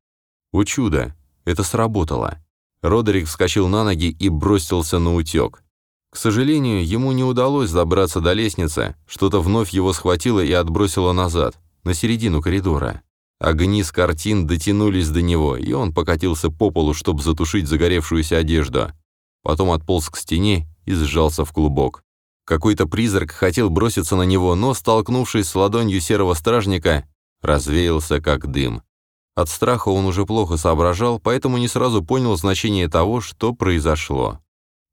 О чудо! Это сработало. Родерик вскочил на ноги и бросился на утек. К сожалению, ему не удалось добраться до лестницы, что-то вновь его схватило и отбросило назад, на середину коридора. Огни с картин дотянулись до него, и он покатился по полу, чтобы затушить загоревшуюся одежду. Потом отполз к стене и сжался в клубок. Какой-то призрак хотел броситься на него, но, столкнувшись с ладонью серого стражника, развеялся как дым. От страха он уже плохо соображал, поэтому не сразу понял значение того, что произошло.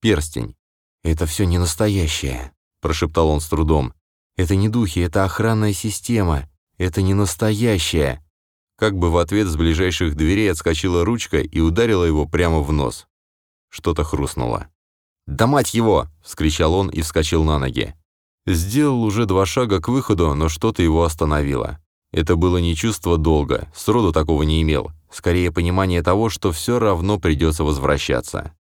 Перстень. «Это все не настоящее», — прошептал он с трудом. «Это не духи, это охранная система. Это не настоящее». Как бы в ответ с ближайших дверей отскочила ручка и ударила его прямо в нос. Что-то хрустнуло. «Да мать его!» — вскричал он и вскочил на ноги. Сделал уже два шага к выходу, но что-то его остановило. Это было не чувство долга, сроду такого не имел, скорее понимание того, что все равно придется возвращаться.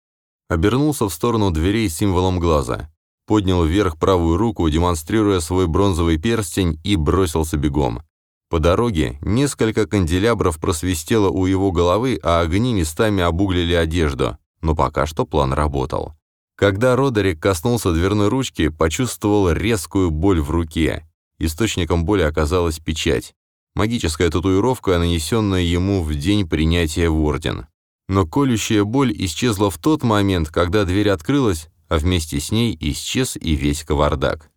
Обернулся в сторону дверей символом глаза, поднял вверх правую руку, демонстрируя свой бронзовый перстень, и бросился бегом. По дороге несколько канделябров просвистело у его головы, а огни местами обуглили одежду, но пока что план работал. Когда Родерик коснулся дверной ручки, почувствовал резкую боль в руке. Источником боли оказалась печать. Магическая татуировка, нанесенная ему в день принятия в Орден. Но колющая боль исчезла в тот момент, когда дверь открылась, а вместе с ней исчез и весь кавардак.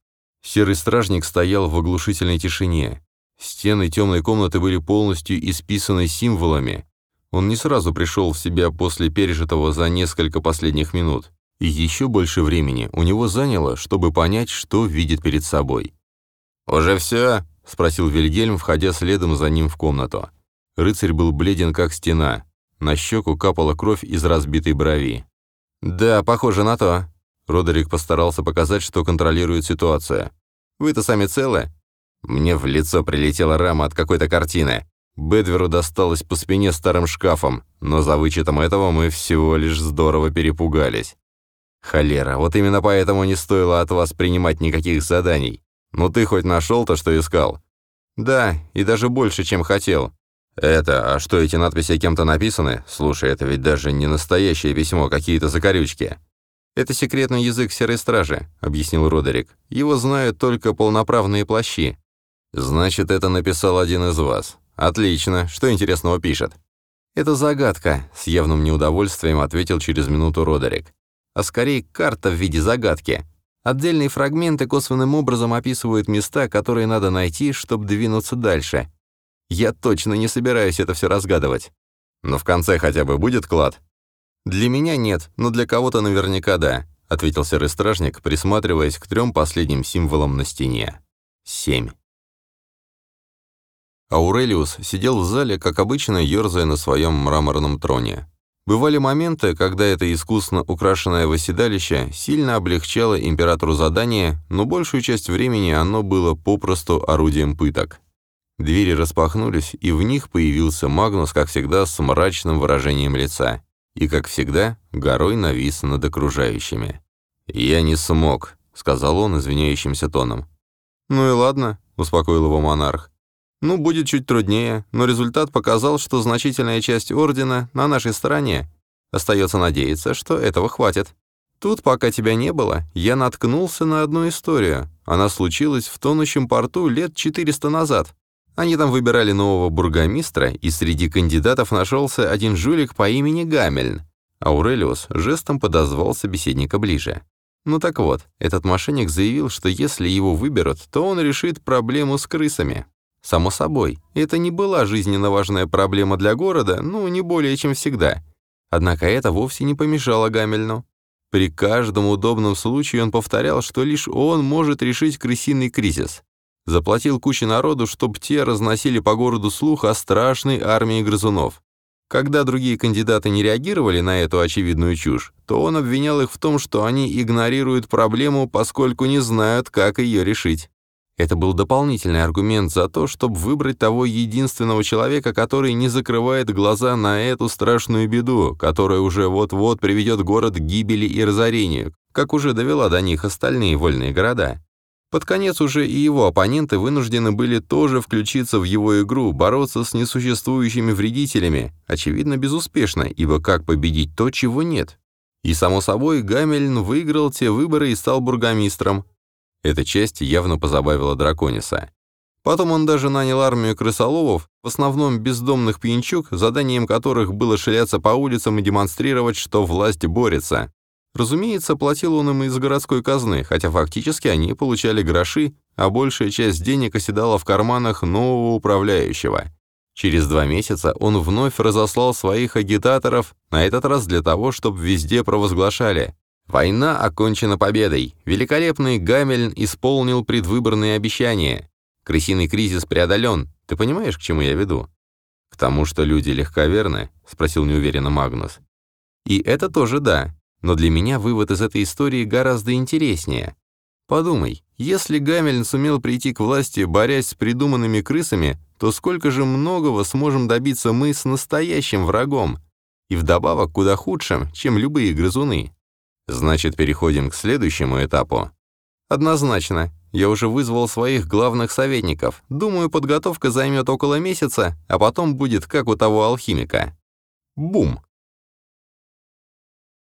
Серый стражник стоял в оглушительной тишине. Стены темной комнаты были полностью исписаны символами. Он не сразу пришел в себя после пережитого за несколько последних минут. И еще больше времени у него заняло, чтобы понять, что видит перед собой. «Уже все?» — спросил Вильгельм, входя следом за ним в комнату. Рыцарь был бледен, как стена. На щеку капала кровь из разбитой брови. «Да, похоже на то». Родерик постарался показать, что контролирует ситуацию. «Вы-то сами целы?» Мне в лицо прилетела рама от какой-то картины. Бедверу досталось по спине старым шкафом, но за вычетом этого мы всего лишь здорово перепугались. Холера, вот именно поэтому не стоило от вас принимать никаких заданий. «Ну ты хоть нашел то, что искал?» «Да, и даже больше, чем хотел». «Это, а что, эти надписи кем-то написаны? Слушай, это ведь даже не настоящее письмо, какие-то закорючки». «Это секретный язык Серой Стражи», — объяснил Родерик. «Его знают только полноправные плащи». «Значит, это написал один из вас. Отлично. Что интересного пишет?» «Это загадка», — с явным неудовольствием ответил через минуту Родерик. а скорее карта в виде загадки. Отдельные фрагменты косвенным образом описывают места, которые надо найти, чтобы двинуться дальше. Я точно не собираюсь это все разгадывать. Но в конце хотя бы будет клад? Для меня нет, но для кого-то наверняка да, ответил серый стражник, присматриваясь к трем последним символам на стене. Семь. Аурелиус сидел в зале, как обычно, ерзая на своем мраморном троне. Бывали моменты, когда это искусно украшенное восседалище сильно облегчало императору задание, но большую часть времени оно было попросту орудием пыток. Двери распахнулись, и в них появился Магнус, как всегда, с мрачным выражением лица. И, как всегда, горой навис над окружающими. «Я не смог», — сказал он извиняющимся тоном. «Ну и ладно», — успокоил его монарх. Ну, будет чуть труднее, но результат показал, что значительная часть Ордена на нашей стороне. Остается надеяться, что этого хватит. Тут, пока тебя не было, я наткнулся на одну историю. Она случилась в тонущем порту лет 400 назад. Они там выбирали нового бургомистра, и среди кандидатов нашелся один жулик по имени Гамельн. Аурелиус жестом подозвал собеседника ближе. Ну так вот, этот мошенник заявил, что если его выберут, то он решит проблему с крысами. Само собой, это не была жизненно важная проблема для города, ну, не более чем всегда. Однако это вовсе не помешало Гамельну. При каждом удобном случае он повторял, что лишь он может решить крысиный кризис. Заплатил куче народу, чтоб те разносили по городу слух о страшной армии грызунов. Когда другие кандидаты не реагировали на эту очевидную чушь, то он обвинял их в том, что они игнорируют проблему, поскольку не знают, как ее решить. Это был дополнительный аргумент за то, чтобы выбрать того единственного человека, который не закрывает глаза на эту страшную беду, которая уже вот-вот приведет город к гибели и разорению, как уже довела до них остальные вольные города. Под конец уже и его оппоненты вынуждены были тоже включиться в его игру, бороться с несуществующими вредителями, очевидно, безуспешно, ибо как победить то, чего нет? И, само собой, Гамельн выиграл те выборы и стал бургомистром, эта честь явно позабавила Дракониса. Потом он даже нанял армию крысоловов, в основном бездомных пьянчук, заданием которых было шляться по улицам и демонстрировать, что власть борется. Разумеется, платил он им из городской казны, хотя фактически они получали гроши, а большая часть денег оседала в карманах нового управляющего. Через два месяца он вновь разослал своих агитаторов, на этот раз для того, чтобы везде провозглашали Война окончена победой. Великолепный Гамельн исполнил предвыборные обещания. Крысиный кризис преодолен. Ты понимаешь, к чему я веду? К тому, что люди легковерны? Спросил неуверенно Магнус. И это тоже да. Но для меня вывод из этой истории гораздо интереснее. Подумай, если Гамельн сумел прийти к власти, борясь с придуманными крысами, то сколько же многого сможем добиться мы с настоящим врагом? И вдобавок куда худшим, чем любые грызуны. Значит, переходим к следующему этапу. Однозначно. Я уже вызвал своих главных советников. Думаю, подготовка займет около месяца, а потом будет как у того алхимика. Бум!